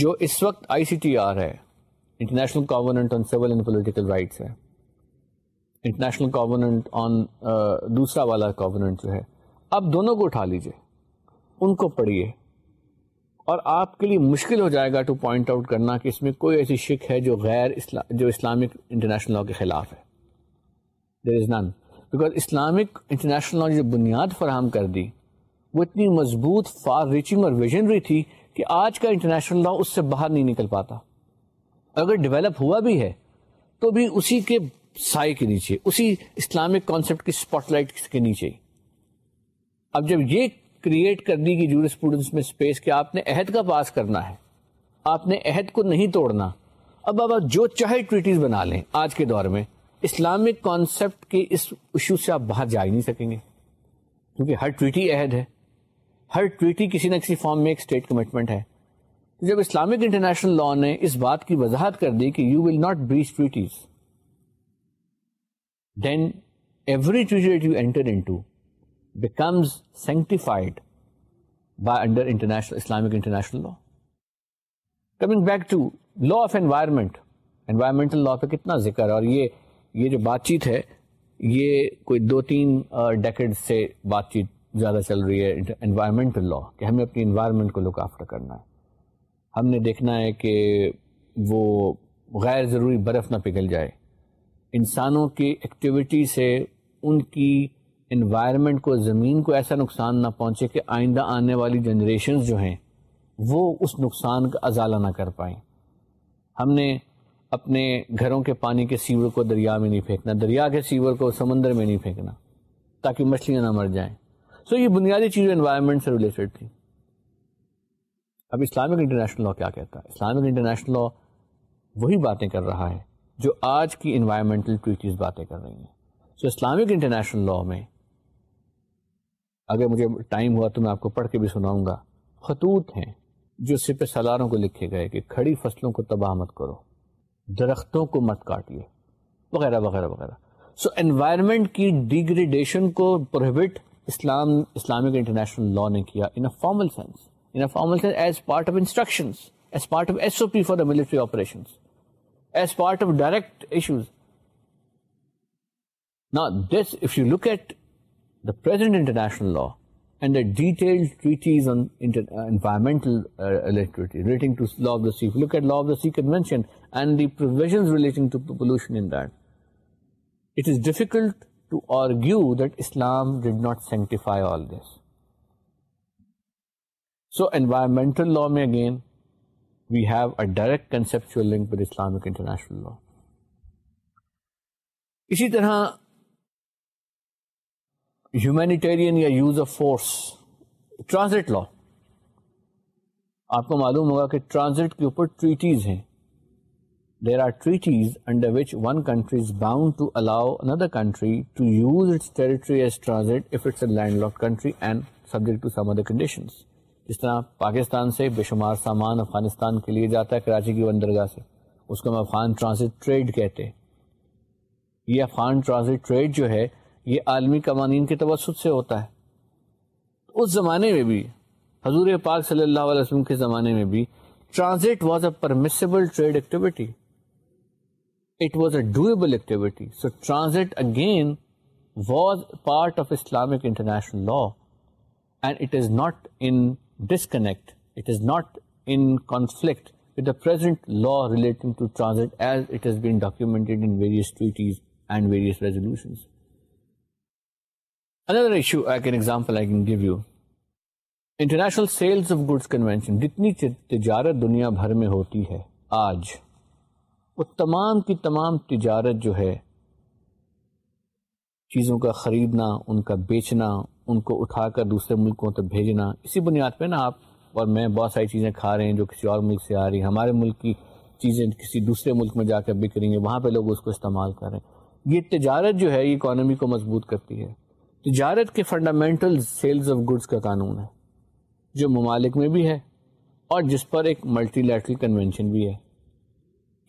جو اس وقت آئی سی ٹی آر ہے international covenant on civil and political rights ہے international covenant on دوسرا والا covenant جو ہے آپ دونوں کو اٹھا لیجیے ان کو پڑھیے اور آپ کے لیے مشکل ہو جائے گا ٹو پوائنٹ آؤٹ کرنا کہ اس میں کوئی ایسی شک ہے جو غیر جو اسلامک انٹرنیشنل لا کے خلاف ہے there is none because Islamic international law نے جو بنیاد فراہم کر دی وہ اتنی مضبوط فار ریچنگ اور ویژنری تھی کہ آج کا انٹرنیشنل لا اس سے باہر نہیں نکل پاتا اگر ڈیولپ ہوا بھی ہے تو بھی اسی کے سائے کے نیچے اسی اسلامک کانسیپٹ کی اسپاٹ لائٹ کے نیچے اب جب یہ کریٹ کر دی کہ اسٹوڈنٹس میں اسپیس کہ آپ نے عہد کا پاس کرنا ہے آپ نے عہد کو نہیں توڑنا اب آپ جو چاہے ٹویٹیز بنا لیں آج کے دور میں اسلامک کانسیپٹ کے اس ایشو سے آپ باہر جا ہی نہیں سکیں گے کیونکہ ہر ٹویٹی عہد ہے ہر ٹویٹی کسی نہ کسی فارم میں ایک اسٹیٹ کمٹمنٹ ہے جب اسلامک انٹرنیشنل لا نے اس بات کی وضاحت کر دی کہ you will not breach treaties then every tweet you enter into becomes sanctified by under international Islamic international law coming back to law of environment environmental law پہ کتنا ذکر اور یہ یہ جو بات چیت ہے یہ کوئی دو تین ڈیکڈ سے بات چیت زیادہ چل رہی ہے انوائرمنٹل لا کہ ہمیں اپنی انوائرمنٹ کو لک آفٹر کرنا ہے ہم نے دیکھنا ہے کہ وہ غیر ضروری برف نہ پگھل جائے انسانوں کی ایکٹیویٹی سے ان کی انوائرمنٹ کو زمین کو ایسا نقصان نہ پہنچے کہ آئندہ آنے والی جنریشنز جو ہیں وہ اس نقصان کا ازالہ نہ کر پائیں ہم نے اپنے گھروں کے پانی کے سیور کو دریا میں نہیں پھینکنا دریا کے سیور کو سمندر میں نہیں پھینکنا تاکہ مچھلیاں نہ مر جائیں سو یہ بنیادی چیز انوائرمنٹ سے ریلیٹڈ تھی اب اسلامک انٹرنیشنل لا کیا کہتا ہے اسلامک انٹرنیشنل لا وہی باتیں کر رہا ہے جو آج کی انوائرمنٹل ٹویٹیز باتیں کر رہی ہیں سو اسلامک انٹرنیشنل لا میں اگر مجھے ٹائم ہوا تو میں آپ کو پڑھ کے بھی سناؤں گا خطوط ہیں جو صرف سالاروں کو لکھے گئے کہ کھڑی فصلوں کو تباہ مت کرو درختوں کو مت کاٹیے وغیرہ وغیرہ وغیرہ سو so, انوائرمنٹ کی ڈیگریڈیشن کو prohibit Islam Islamic international law نے کیا in a formal sense in a formal sense is part of instructions is part of S O P for the military operation is part of direct issues نا this if you look at the present international law and the detail treaties environmental relating at law of the sea convention and the provision relating to pollution in that it is difficult to argue that Islam did not sanctify all this so environmental law میں again we have a direct concept link with Islamic international law اسی طرح humanitarian یا use of force transit law آپ کو معلوم ہوگا کہ transit کے اوپر ٹویٹیز ہیں there are treaties under which one country is bound to allow another country to use its territory as transit if it's a landlocked country and subject to some other conditions. جس طرح پاکستان سے بے شمار سامان افغانستان کے لیے جاتا ہے کراچی کی بندرگاہ سے اس کو ہم افغان ٹرانزٹ ٹریڈ کہتے ہیں یہ افغان ٹرانزٹ ٹریڈ جو ہے یہ عالمی قوانین کے توسط سے ہوتا ہے اس زمانے میں بھی حضور پاک صلی اللہ علیہ وسلم کے زمانے میں بھی transit was a permissible trade activity it was a doable activity. So transit again was part of Islamic international law and it is not in disconnect, it is not in conflict with the present law relating to transit as it has been documented in various treaties and various resolutions. Another issue, like an example I can give you, international sales of goods convention جتنی تجارت دنیا بھر میں ہوتی ہے آج وہ تمام کی تمام تجارت جو ہے چیزوں کا خریدنا ان کا بیچنا ان کو اٹھا کر دوسرے ملکوں تک بھیجنا اسی بنیاد پہ نا آپ اور میں بہت ساری چیزیں کھا رہے ہیں جو کسی اور ملک سے آ رہی ہیں ہمارے ملک کی چیزیں کسی دوسرے ملک میں جا کر بک رہی ہیں وہاں پہ لوگ اس کو استعمال کر رہے ہیں یہ تجارت جو ہے یہ اکانومی کو مضبوط کرتی ہے تجارت کے فنڈامنٹل سیلز آف گڈس کا قانون ہے جو ممالک میں بھی ہے اور جس پر ایک ملٹی لیٹرل کنونشن بھی ہے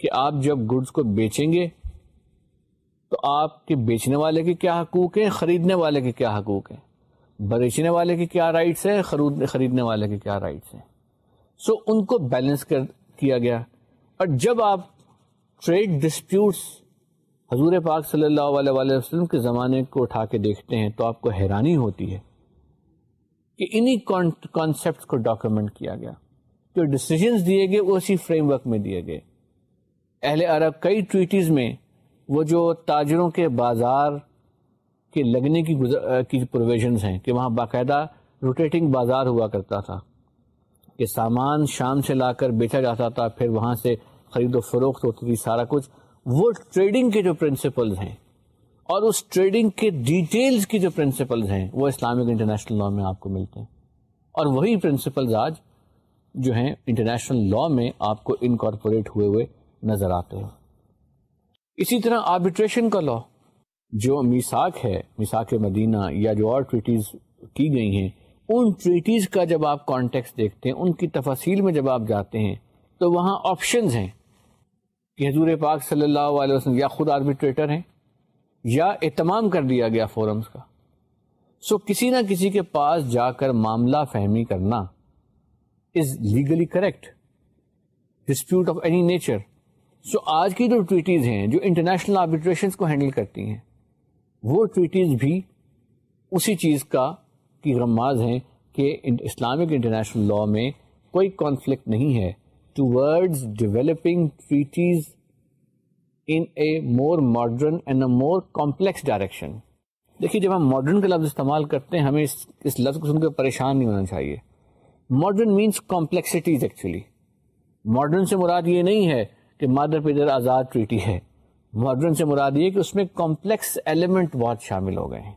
کہ آپ جب گڈس کو بیچیں گے تو آپ کے بیچنے والے کے کیا حقوق ہیں خریدنے والے کے کیا حقوق ہیں بیچنے والے کی کیا رائٹس ہیں خریدنے والے کے کیا رائٹس ہیں سو so, ان کو بیلنس کر کیا گیا اور جب آپ ٹریڈ ڈسپیوٹس حضور پاک صلی اللہ علیہ وآلہ وسلم کے زمانے کو اٹھا کے دیکھتے ہیں تو آپ کو حیرانی ہوتی ہے کہ انہی کانسیپٹس کو ڈاکومنٹ کیا گیا جو ڈسیزنس دیے گئے وہ اسی فریم ورک میں دیے گئے اہل عرب کئی ٹویٹیز میں وہ جو تاجروں کے بازار کے لگنے کی گزر کی پروویژنز ہیں کہ وہاں باقاعدہ روٹیٹنگ بازار ہوا کرتا تھا کہ سامان شام سے لا کر بیچا جاتا تھا پھر وہاں سے خرید و فروخت ہوتی تھی سارا کچھ وہ ٹریڈنگ کے جو پرنسپلز ہیں اور اس ٹریڈنگ کے ڈیٹیلز کی جو پرنسپلز ہیں وہ اسلامک انٹرنیشنل لاء میں آپ کو ملتے ہیں اور وہی پرنسپلز آج جو ہیں انٹرنیشنل لاء میں آپ کو انکارپوریٹ ہوئے ہوئے نظر آتے ہیں اسی طرح آربیٹریشن کا لا جو میساک ہے میساک مدینہ یا جو اور ٹریٹیز کی گئی ہیں ان ٹریٹیز کا جب آپ کانٹیکس دیکھتے ہیں ان کی تفصیل میں جب آپ جاتے ہیں تو وہاں آپشنز ہیں کہ حضور پاک صلی اللہ علیہ وسلم یا خود آربیٹریٹر ہیں یا اہتمام کر دیا گیا فورمز کا سو کسی نہ کسی کے پاس جا کر معاملہ فہمی کرنا is legally correct dispute of any nature so so, آج کی جو ٹویٹیز ہیں جو انٹرنیشنل آربیٹریشن کو ہینڈل کرتی ہیں وہ ٹویٹیز بھی اسی چیز کا کی غماز ہیں کہ اسلامک انٹرنیشنل لاء میں کوئی کانفلکٹ نہیں ہے towards developing treaties in a more modern and a more complex direction دیکھیے جب ہم ماڈرن کا لفظ استعمال کرتے ہیں ہمیں اس اس لفظ کو سن کے پریشان نہیں ہونا چاہیے modern means complexities actually modern سے مراد یہ نہیں ہے کہ مادر پیدر آزاد ٹریٹی ہے ماڈرن سے مراد یہ کہ اس میں کمپلیکس ایلیمنٹ بہت شامل ہو گئے ہیں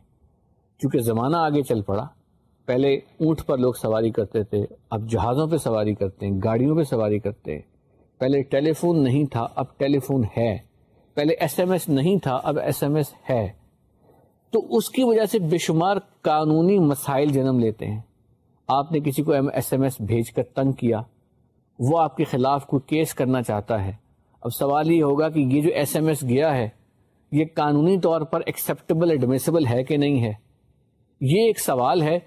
چونکہ زمانہ آگے چل پڑا پہلے اونٹ پر لوگ سواری کرتے تھے اب جہازوں پہ سواری کرتے ہیں گاڑیوں پہ سواری کرتے ہیں پہلے ٹیلی فون نہیں تھا اب ٹیلی فون ہے پہلے ایس ایم ایس نہیں تھا اب ایس ایم ایس ہے تو اس کی وجہ سے بے شمار قانونی مسائل جنم لیتے ہیں آپ نے کسی کو ایس ایم ایس بھیج کر تنگ کیا وہ آپ کے خلاف کوئی کیس کرنا چاہتا ہے اب سوال یہ ہوگا کہ یہ جو ایس ایم ایس گیا ہے یہ قانونی طور پر ایکسیپٹیبل ایڈمیسیبل ہے کہ نہیں ہے یہ ایک سوال ہے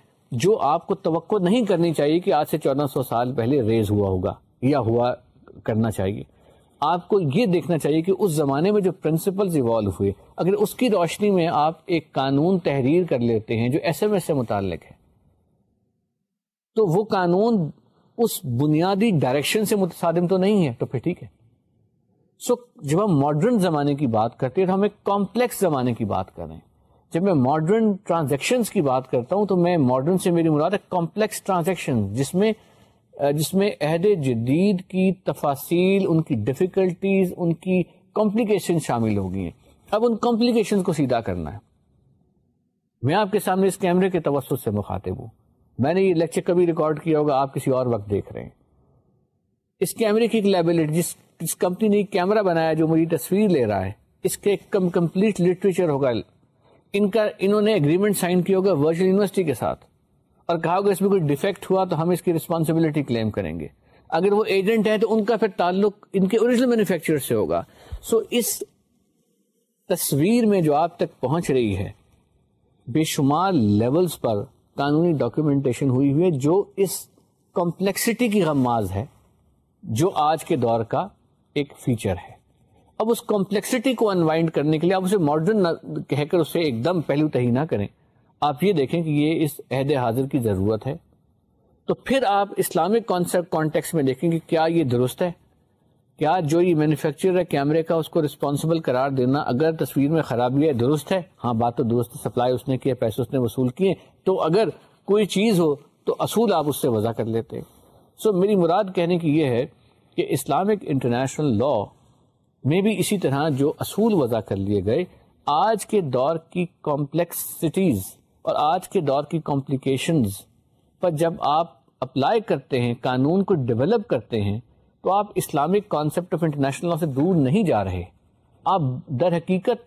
جو آپ کو توقع نہیں کرنی چاہیے کہ آج سے چودہ سو سال پہلے ریز ہوا ہوگا یا ہوا کرنا چاہیے آپ کو یہ دیکھنا چاہیے کہ اس زمانے میں جو پرنسپلز ایوالو ہوئے اگر اس کی روشنی میں آپ ایک قانون تحریر کر لیتے ہیں جو ایس ایم ایس سے متعلق ہے تو وہ قانون اس بنیادی ڈائریکشن سے متصادم تو نہیں ہے تو پھر ٹھیک ہے سو جب ہم ماڈرن زمانے کی بات کرتے ہیں تو ہم ایک کمپلیکس زمانے کی بات کر رہے ہیں جب میں ماڈرن ٹرانزیکشن کی بات کرتا ہوں تو میں ماڈرن سے میری مراد ہے کمپلیکس ٹرانزیکشن جس میں جس میں عہد جدید کی تفاصیل ان کی ڈفیکلٹیز ان کی کمپلیکیشن شامل ہو گئی ہیں اب ان کمپلیکیشن کو سیدھا کرنا ہے میں آپ کے سامنے اس کیمرے کے توسط سے مخاطب ہوں میں نے یہ لیکچر کبھی ریکارڈ کیا ہوگا آپ کسی اور وقت دیکھ رہے ہیں اس کیمرے کی ایک لیبلٹی جس کمپنی نے کیمرہ بنایا جو میری تصویر لے رہا ہے اس کے کمپلیٹ لٹریچر ہوگا ان کا انہوں نے اگریمنٹ سائن کیا ہوگا ورچوئل یونیورسٹی کے ساتھ اور کہا ہوگا اس میں کوئی ڈیفیکٹ ہوا تو ہم اس کی رسپانسبلٹی کلیم کریں گے اگر وہ ایجنٹ ہیں تو ان کا پھر تعلق ان کے اوریجنل مینوفیکچرر سے ہوگا سو so, اس تصویر میں جو آپ تک پہنچ رہی ہے بے شمار لیولز پر قانونی ڈاکیومنٹیشن ہوئی ہوئی ہے جو اس کمپلیکسٹی کی غماز ہے جو آج کے دور کا ایک فیچر ہے اب اس کمپلیکسٹی کو انوائنڈ کرنے کے لیے آپ اسے ماڈرن کہہ کر اسے ایک دم پہلو تہی نہ کریں آپ یہ دیکھیں کہ یہ اس عہد حاضر کی ضرورت ہے تو پھر آپ اسلامک کانسیپٹ کانٹیکس میں دیکھیں کہ کیا یہ درست ہے کیا جو یہ مینوفیکچرر ہے کیمرے کا اس کو رسپانسبل قرار دینا اگر تصویر میں خرابی ہے درست ہے ہاں بات تو درست ہے سپلائی اس نے کیا پیسے اس نے وصول کیے تو اگر کوئی چیز ہو تو اصول آپ اس سے وضع کر لیتے سو so, میری مراد کہنے کی یہ ہے کہ اسلامک انٹرنیشنل لا میں بھی اسی طرح جو اصول وضع کر لیے گئے آج کے دور کی کمپلیکسٹیز اور آج کے دور کی کمپلیکیشنز پر جب آپ اپلائی کرتے ہیں قانون کو ڈیولپ کرتے ہیں تو آپ Islamic concept of international law سے دور نہیں جا رہے آپ در حقیقت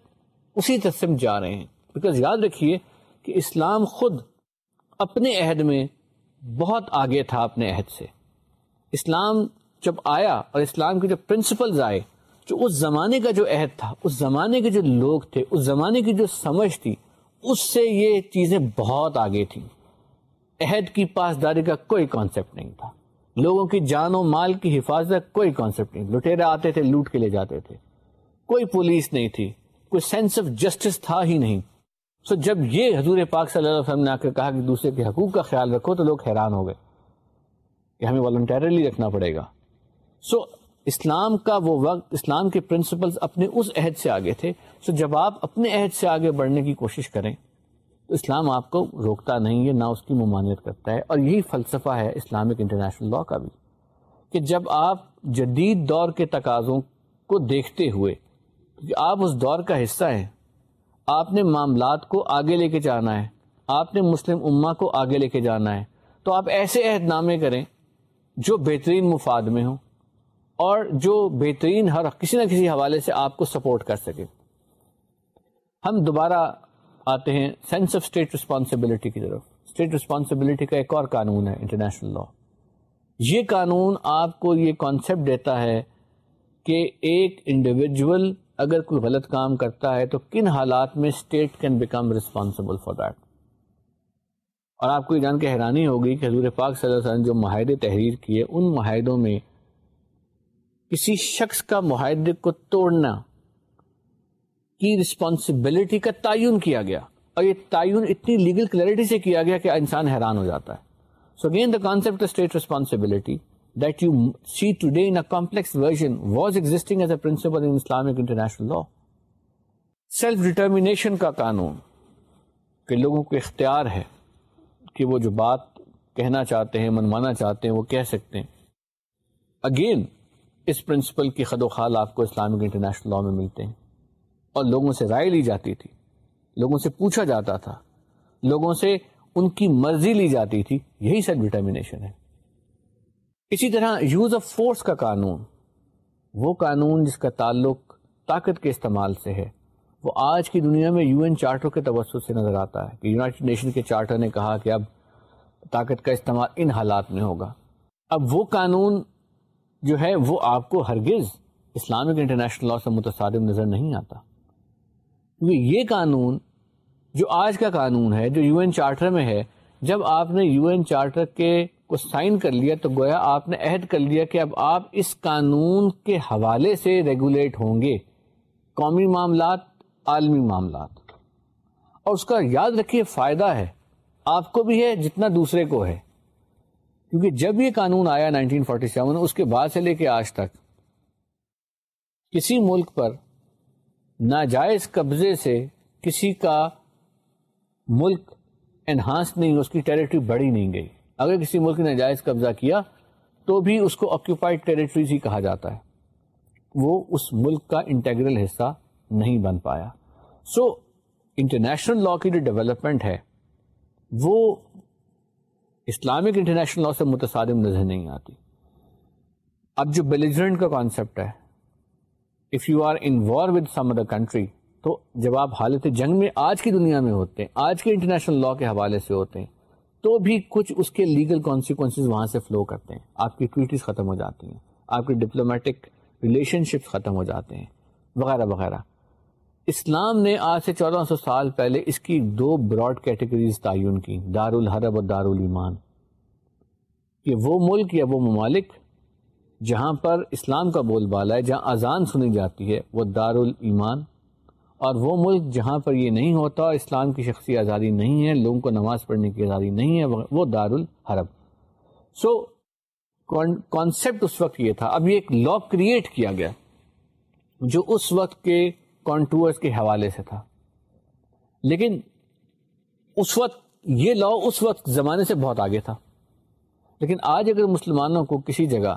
اسی تسم جا رہے ہیں بیکاز یاد رکھیے کہ اسلام خود اپنے عہد میں بہت آگے تھا اپنے عہد سے اسلام جب آیا اور اسلام کے جو پرنسپلز آئے جو اس زمانے کا جو عہد تھا اس زمانے کے جو لوگ تھے اس زمانے کی جو سمجھ تھی اس سے یہ چیزیں بہت آگے تھیں عہد کی پاسداری کا کوئی کانسیپٹ نہیں تھا لوگوں کی جان و مال کی حفاظت کوئی کانسیپٹ نہیں لٹیرے آتے تھے لوٹ کے لے جاتے تھے کوئی پولیس نہیں تھی کوئی سینس آف جسٹس تھا ہی نہیں سو جب یہ حضور پاک صلی اللہ علیہ وسلم نے آ کے کہا کہ دوسرے کے حقوق کا خیال رکھو تو لوگ حیران ہو گئے کہ ہمیں والنٹریلی رکھنا پڑے گا سو اسلام کا وہ وقت اسلام کے پرنسپلس اپنے اس عہد سے آگے تھے سو جب آپ اپنے عہد سے آگے بڑھنے کی کوشش کریں تو اسلام آپ کو روکتا نہیں ہے نہ اس کی ممانعت کرتا ہے اور یہی فلسفہ ہے اسلامک انٹرنیشنل لاء کا بھی کہ جب آپ جدید دور کے تقاضوں کو دیکھتے ہوئے آپ اس دور کا حصہ ہیں آپ نے معاملات کو آگے لے کے جانا ہے آپ نے مسلم اما کو آگے لے کے جانا ہے تو آپ ایسے عہد نامے کریں جو بہترین مفاد میں ہوں اور جو بہترین ہر کسی نہ کسی حوالے سے آپ کو سپورٹ کر سکے ہم دوبارہ آتے ہیں سینس آف اسٹیٹ رسپانسبلٹی کی طرف اسٹیٹ رسپانسبلٹی کا ایک اور قانون ہے انٹرنیشنل لا یہ قانون آپ کو یہ کانسیپٹ دیتا ہے کہ ایک انڈیویجول اگر کوئی غلط کام کرتا ہے تو کن حالات میں state can become responsible for that اور آپ کو یہ جان کے حیرانی ہوگی کہ حضور پاک صلی اللہ علیہ وسلم جو معاہدے تحریر کیے ان معاہدوں میں کسی شخص کا معاہدے کو توڑنا کی رسپانسبلٹی کا تعین کیا گیا اور یہ تعین اتنی لیگل کلیئرٹی سے کیا گیا کہ انسان حیران ہو جاتا ہے so again the concept state responsibility that you see today in complex version was existing as a principle in Islamic international law self determination کا قانون کہ لوگوں کو اختیار ہے کہ وہ جو بات کہنا چاہتے ہیں منوانا چاہتے ہیں وہ کہہ سکتے ہیں اگین اس پرنسپل کی خد و خال آپ کو اسلامک انٹرنیشنل لاء میں ملتے ہیں اور لوگوں سے رائے لی جاتی تھی لوگوں سے پوچھا جاتا تھا لوگوں سے ان کی مرضی لی جاتی تھی یہی سر ڈیٹرمینیشن ہے اسی طرح یوز آف فورس کا قانون وہ قانون جس کا تعلق طاقت کے استعمال سے ہے وہ آج کی دنیا میں یو این چارٹر کے توسط سے نظر آتا ہے کہ یونائٹڈ نیشن کے چارٹر نے کہا کہ اب طاقت کا استعمال ان حالات میں ہوگا اب وہ قانون جو ہے وہ آپ کو ہرگز اسلامک انٹرنیشنل لا سے متصادم نظر نہیں آتا کیونکہ یہ قانون جو آج کا قانون ہے جو یو این چارٹر میں ہے جب آپ نے یو این چارٹر کے کو سائن کر لیا تو گویا آپ نے عہد کر لیا کہ اب آپ اس قانون کے حوالے سے ریگولیٹ ہوں گے قومی معاملات عالمی معاملات اور اس کا یاد رکھیے فائدہ ہے آپ کو بھی ہے جتنا دوسرے کو ہے کیونکہ جب یہ قانون آیا 1947 اس کے بعد سے لے کے آج تک کسی ملک پر ناجائز قبضے سے کسی کا ملک انہانس نہیں اس کی ٹریٹری بڑھی نہیں گئی اگر کسی ملک نے ناجائز قبضہ کیا تو بھی اس کو آکوپائڈ ٹریٹریز ہی کہا جاتا ہے وہ اس ملک کا انٹیگرل حصہ نہیں بن پایا سو انٹرنیشنل لا کی جو ڈیولپمنٹ ہے وہ اسلامک انٹرنیشنل لا سے متصادم نظر نہیں آتی اب جو بلیجرنٹ کا کانسیپٹ ہے if you are in war with some other country تو جب آپ حالت جنگ میں آج کی دنیا میں ہوتے ہیں آج کے انٹرنیشنل لا کے حوالے سے ہوتے ہیں تو بھی کچھ اس کے لیگل کانسیکوینسز وہاں سے فلو کرتے ہیں آپ کی ٹویٹیز ختم ہو جاتی ہیں آپ کی ڈپلومیٹک ریلیشن شپس ختم ہو جاتے ہیں وغیرہ وغیرہ اسلام نے آج سے چودہ سو سال پہلے اس کی دو براڈ کیٹیگریز تعین کی دار الحرب اور دار الایمان یہ وہ ملک یا وہ ممالک جہاں پر اسلام کا بول بالا ہے جہاں اذان سنی جاتی ہے وہ دار الایمان اور وہ ملک جہاں پر یہ نہیں ہوتا اور اسلام کی شخصی آزادی نہیں ہے لوگوں کو نماز پڑھنے کی آزادی نہیں ہے وہ دار الحرب سو کانسیپٹ اس وقت یہ تھا اب یہ ایک لا کریٹ کیا گیا جو اس وقت کے کانٹورس کے حوالے سے تھا لیکن اس وقت یہ لا اس وقت زمانے سے بہت آگے تھا لیکن آج اگر مسلمانوں کو کسی جگہ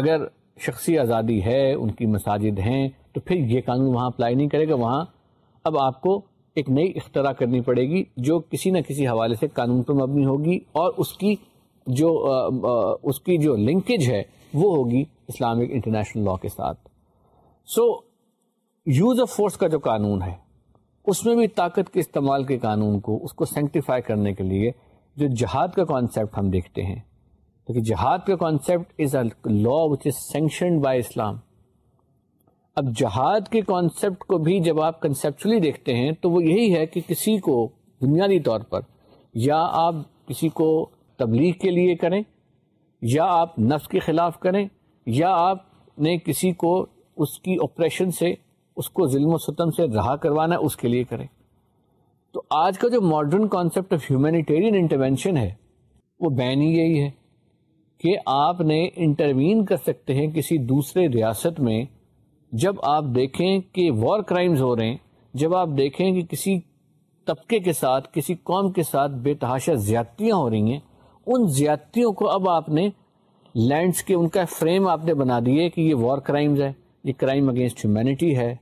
اگر شخصی آزادی ہے ان کی مساجد ہیں تو پھر یہ قانون وہاں اپلائی نہیں کرے گا وہاں اب آپ کو ایک نئی اختراع کرنی پڑے گی جو کسی نہ کسی حوالے سے قانون پر مبنی ہوگی اور اس کی جو اس کی جو لنکیج ہے وہ ہوگی اسلامک انٹرنیشنل لا کے ساتھ so so, use of force کا جو قانون ہے اس میں بھی طاقت کے استعمال کے قانون کو اس کو سینکٹیفائی کرنے کے لیے جو جہاد کا کانسیپٹ ہم دیکھتے ہیں کیونکہ جہاد کا concept is a law which is sanctioned by Islam اب جہاد کے کانسیپٹ کو بھی جب آپ کنسیپچولی دیکھتے ہیں تو وہ یہی ہے کہ کسی کو بنیادی طور پر یا آپ کسی کو تبلیغ کے لیے کریں یا آپ نفس کے خلاف کریں یا آپ نے کسی کو اس کی آپریشن سے اس کو ظلم و ستم سے رہا کروانا اس کے لیے کریں تو آج کا جو modern concept of humanitarian intervention ہے وہ بین ہی یہی ہے کہ آپ نے انٹروین کر سکتے ہیں کسی دوسرے ریاست میں جب آپ دیکھیں کہ وار کرائمز ہو رہے ہیں جب آپ دیکھیں کہ کسی طبقے کے ساتھ کسی قوم کے ساتھ بے تحاشا زیادتیاں ہو رہی ہیں ان زیادتیوں کو اب آپ نے لینڈس کے ان کا فریم آپ نے بنا دیے کہ یہ وار کرائمز ہے یہ کرائم اگینسٹ ہیومینٹی ہے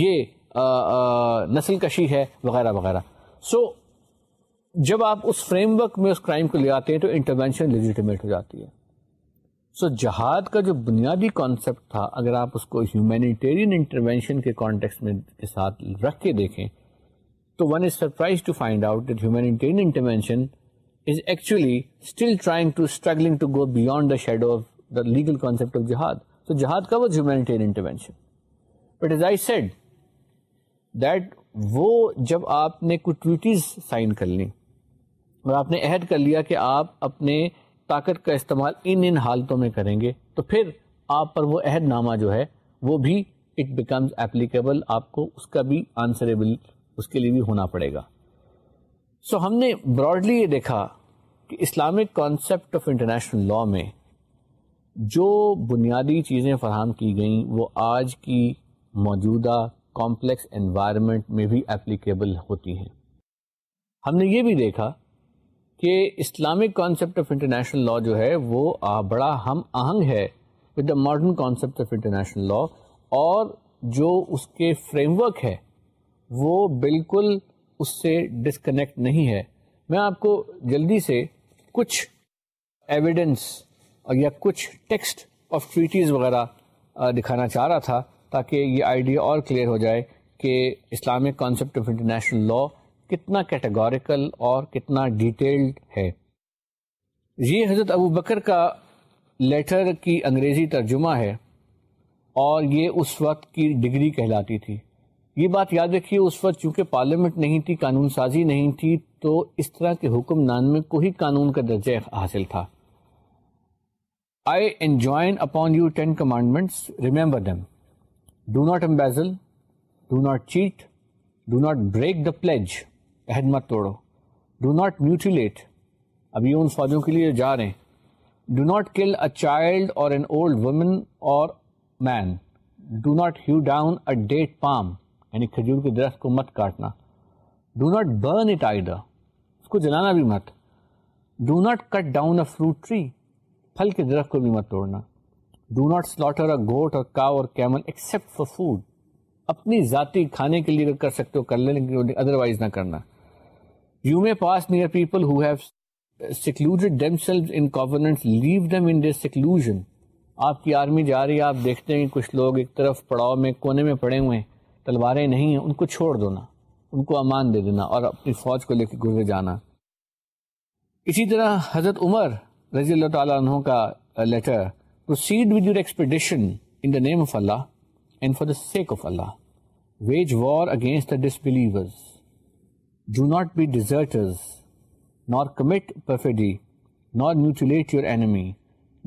یہ نسل کشی ہے وغیرہ وغیرہ سو so, جب آپ اس فریم ورک میں اس کرائم کو لے آتے ہیں تو لیجیٹیمیٹ ہو جاتی ہے سو so, جہاد کا جو بنیادی کانسیپٹ تھا اگر آپ اس کو ہیومینیٹیرین انٹروینشن کے کانٹیکس میں کے ساتھ رکھ کے دیکھیں تو one is surprise to find out that humanitarian intervention is actually still trying to struggling to go beyond the shadow of the legal concept of jihad so جہاد کا covers humanitarian but as I said that وہ جب آپ نے ٹویٹیز sign کر لیں اور آپ نے عہد کر لیا کہ آپ اپنے طاقت کا استعمال ان ان حالتوں میں کریں گے تو پھر آپ پر وہ عہد نامہ جو ہے وہ بھی اٹ بیکمز اپلیکیبل آپ کو اس کا بھی آنسریبل اس کے لیے بھی ہونا پڑے گا سو so, ہم نے براڈلی یہ دیکھا کہ Islamic concept of international law میں جو بنیادی چیزیں فراہم کی گئیں وہ آج کی موجودہ کمپلیکس انوائرمنٹ میں بھی ایپلیکیبل ہوتی ہیں ہم نے یہ بھی دیکھا کہ Islamic concept of international law جو ہے وہ بڑا ہم آہنگ ہے with the modern concept of international law اور جو اس کے فریم ورک ہے وہ بالکل اس سے ڈسکنیکٹ نہیں ہے میں آپ کو جلدی سے کچھ ایویڈنس یا کچھ ٹیکسٹ آف ٹریٹیز وغیرہ دکھانا چاہ رہا تھا تاکہ یہ آئیڈیا اور کلیئر ہو جائے کہ Islamic concept of international law کتنا کیٹاگوریکل اور کتنا ڈیٹیلڈ ہے یہ حضرت ابو بکر کا لیٹر کی انگریزی ترجمہ ہے اور یہ اس وقت کی ڈگری کہلاتی تھی یہ بات یاد رکھیے اس وقت چونکہ پارلیمنٹ نہیں تھی قانون سازی نہیں تھی تو اس طرح کے حکم نان میں کوئی قانون کا درجہ حاصل تھا I enjoin upon you ten commandments remember them do not embezzle do not cheat do not break the pledge عہد مت توڑو ڈو ناٹ میوٹیلیٹ اب یہ ان فوجوں کے لیے جا رہے ہیں do not kill a child or an old woman or man do not hew down a date palm یعنی کھجور کے درخت کو مت کاٹنا ڈو ناٹ برن اٹ آئیڈا اس کو جلانا بھی مت do not cut down a fruit tree پھل کے درخت کو بھی مت توڑنا do not slaughter camel except for food اپنی ذاتی کھانے کے لیے کر سکتے ہو کر ادروائز نہ کرنا you may pass near people who have in in leave this آپ کی آرمی جا رہی ہے آپ دیکھتے ہیں کچھ لوگ ایک طرف پڑاؤ میں کونے میں پڑے ہوئے ہیں تلواریں نہیں ہیں ان کو چھوڑ نا ان کو امان دے دینا اور اپنی فوج کو لے کے گزر جانا اسی طرح حضرت عمر رضی اللہ تعالیٰ عنہ کا letter proceed with your expedition in the name of Allah and for the sake of Allah wage war against the disbelievers do not be deserters nor commit perfidy nor mutilate your enemy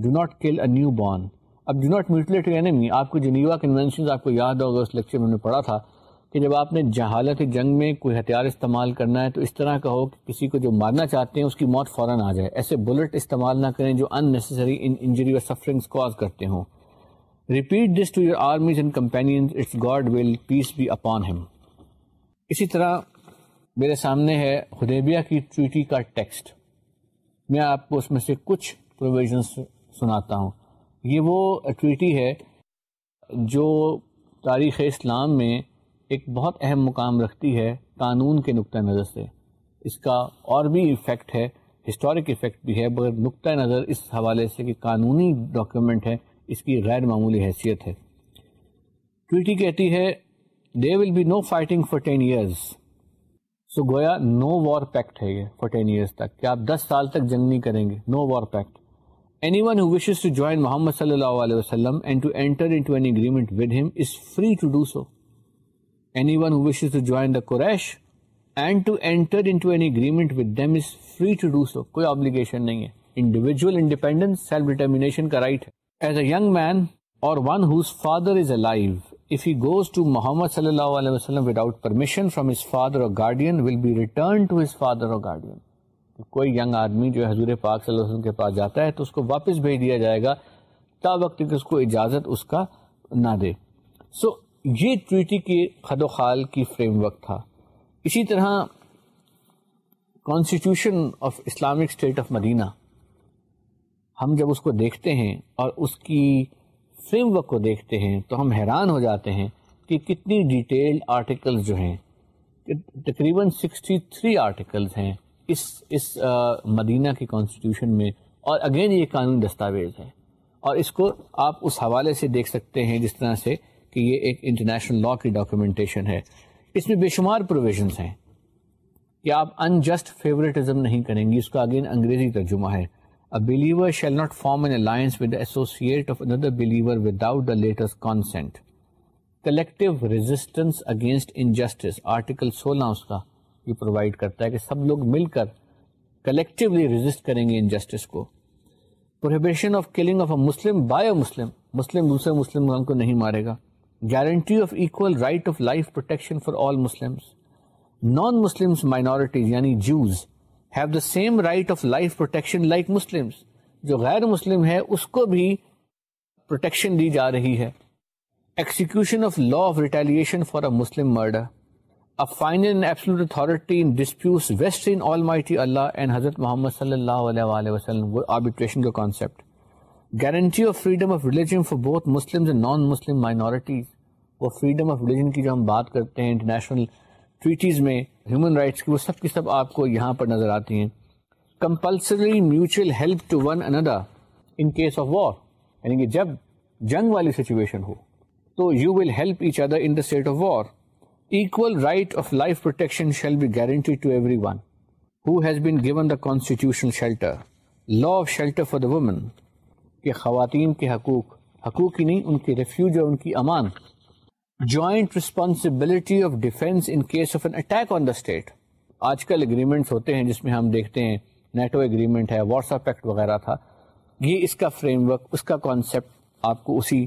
do not kill a newborn اب do not mutilate your enemy آپ کو Geneva convention آپ کو یاد ہوگا اس lecture میں نے پڑھا تھا کہ جب آپ نے جہالت جنگ میں کوئی ہتھیار استعمال کرنا ہے تو اس طرح کہو کہ کسی کو جو مارنا چاہتے ہیں اس کی موت فوراً آ جائے ایسے بلٹ استعمال نہ کریں جو ان نیسسری انجری اور سفرنگس کاز کرتے ہوں repeat this to your armies and campaign its God will peace be upon ہم اسی طرح میرے سامنے ہے ہدیبیہ کی ٹویٹی کا ٹیکسٹ میں آپ کو اس میں سے کچھ پروویژنس سناتا ہوں یہ وہ ٹویٹی ہے جو تاریخ اسلام میں ایک بہت اہم مقام رکھتی ہے قانون کے نقطۂ نظر سے اس کا اور بھی افیکٹ ہے ہسٹورک افیکٹ بھی ہے مگر نقطۂ نظر اس حوالے سے کہ قانونی ڈاکیومنٹ ہے اس کی غیر معمولی حیثیت ہے ٹویٹی کہتی ہے they will be no fighting for ten years so گویا نو وار پیکٹ ہے یہ فار ٹین ایئرس تک کیا آپ دس سال تک جنگ نہیں کریں گے no war pact anyone who wishes to join Muhammad صلی اللہ علیہ وسلم and to enter into an agreement with him is free to do so نہیں ہےٹ permission from his or guardian کوئی ینگ آدمی جو حضور پاک صلی اللہ علیہ وسلم کے پاس جاتا ہے تو اس کو واپس بھیج دیا جائے گا تا وقت اس کو اجازت اس کا نہ دے سو یہ ٹریٹی کے خد و خال کی فریم ورک تھا اسی طرح constitution of Islamic state of Medina ہم جب اس کو دیکھتے ہیں اور اس کی فریم ورک کو دیکھتے ہیں تو ہم حیران ہو جاتے ہیں کہ کتنی ڈیٹیلڈ آرٹیکلز جو ہیں تقریباً سکسٹی تھری آرٹیکلز ہیں اس اس مدینہ کی کانسٹیٹیوشن میں اور اگین یہ قانون دستاویز ہے اور اس کو آپ اس حوالے سے دیکھ سکتے ہیں جس طرح سے کہ یہ ایک انٹرنیشنل لا کی ڈاکیومنٹیشن ہے اس میں بے شمار پروویژنس ہیں کہ آپ انجسٹ نہیں کریں گے سولہ کہ سب لوگ مل کر کلیکٹلی ریزسٹ کریں گے انجسٹس کو مسلم کو نہیں مارے گا guarantee of equal right of life protection for all Muslim non Muslim minorities یعنی جوز have the same right of life protection like Muslim جو غیر مسلم ہے اس کو بھی پروٹیکشن دی جا رہی ہے execution of law of retaliation for a Muslim murder A final and and and absolute authority in in disputes vested Almighty Allah Hazrat Muhammad sallallahu arbitration concept. Guarantee of of freedom religion for both Muslims non-Muslim minorities. اور freedom of religion کی جو ہم بات کرتے ہیں international treaties میں human rights کی وہ سب کی سب آپ کو یہاں پر نظر آتی ہیں compulsory mutual help to one another in case of war یعنی کہ جب جنگ والی سچویشن ہو تو you will help each other in the state of war equal right of life protection shall be guarantee one who has been given the constitution shelter law of shelter for the woman کہ خواتین کے حقوق حقوق ہی نہیں ان کے refuge اور ان کی امان joint responsibility of of defence in case an attack on the state آج کل اگریمنٹس ہوتے ہیں جس میں ہم دیکھتے ہیں نیٹو اگریمنٹ ہے واٹس ایپ ایکٹ وغیرہ تھا یہ اس کا فریم ورک اس کا کانسیپٹ آپ کو اسی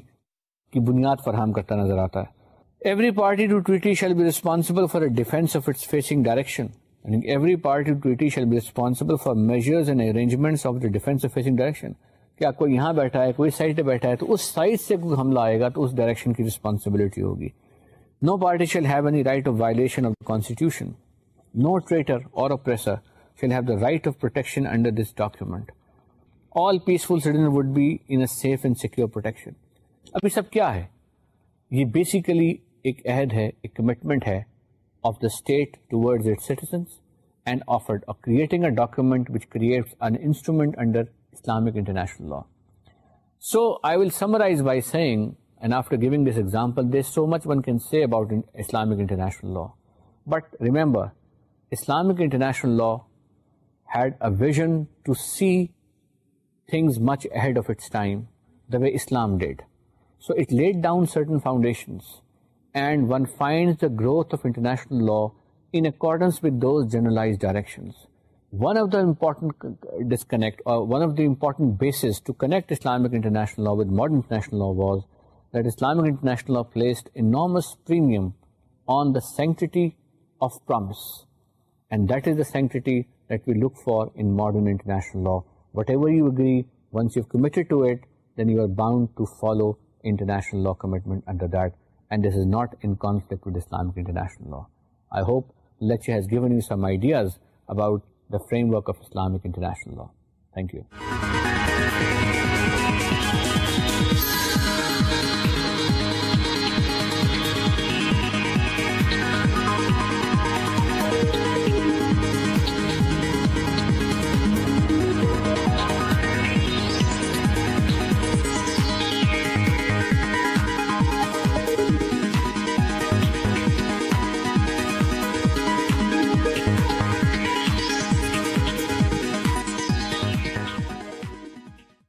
کی بنیاد فراہم کرتا نظر آتا ہے every party to ٹویٹی shall be responsible for defence of its facing direction every party to ٹویٹی shall be responsible for measures and arrangements of the defence of facing direction کیا کوئی یہاں بیٹھا ہے کوئی سائڈ پہ بیٹھا ہے تو اس سائڈ سے کوئی حملہ آئے گا تو اس ڈائریکشن کی ریسپانسبلٹی ہوگی no party shall have any right of violation of the constitution no traitor or shall have the right of protection under this document all peaceful citizen would be in safe and secure protection اب یہ سب کیا ہے یہ basically ایک عہد ہے ایک کمٹمنٹ ہے of the state it citizens and afford creating a document which an instrument under Islamic international law. So I will summarize by saying, and after giving this example, there's so much one can say about Islamic international law. But remember, Islamic international law had a vision to see things much ahead of its time, the way Islam did. So it laid down certain foundations, and one finds the growth of international law in accordance with those generalized directions. Bases to connect Islamic international law with modern international law was that Islamic international law placed enormous premium on the sanctity of treaty is the sanctity for in modern international law whatever bound to follow international law commitment under that and this is not in conflict with Islamic international law I hopes given ideas about the framework of Islamic international law. Thank you.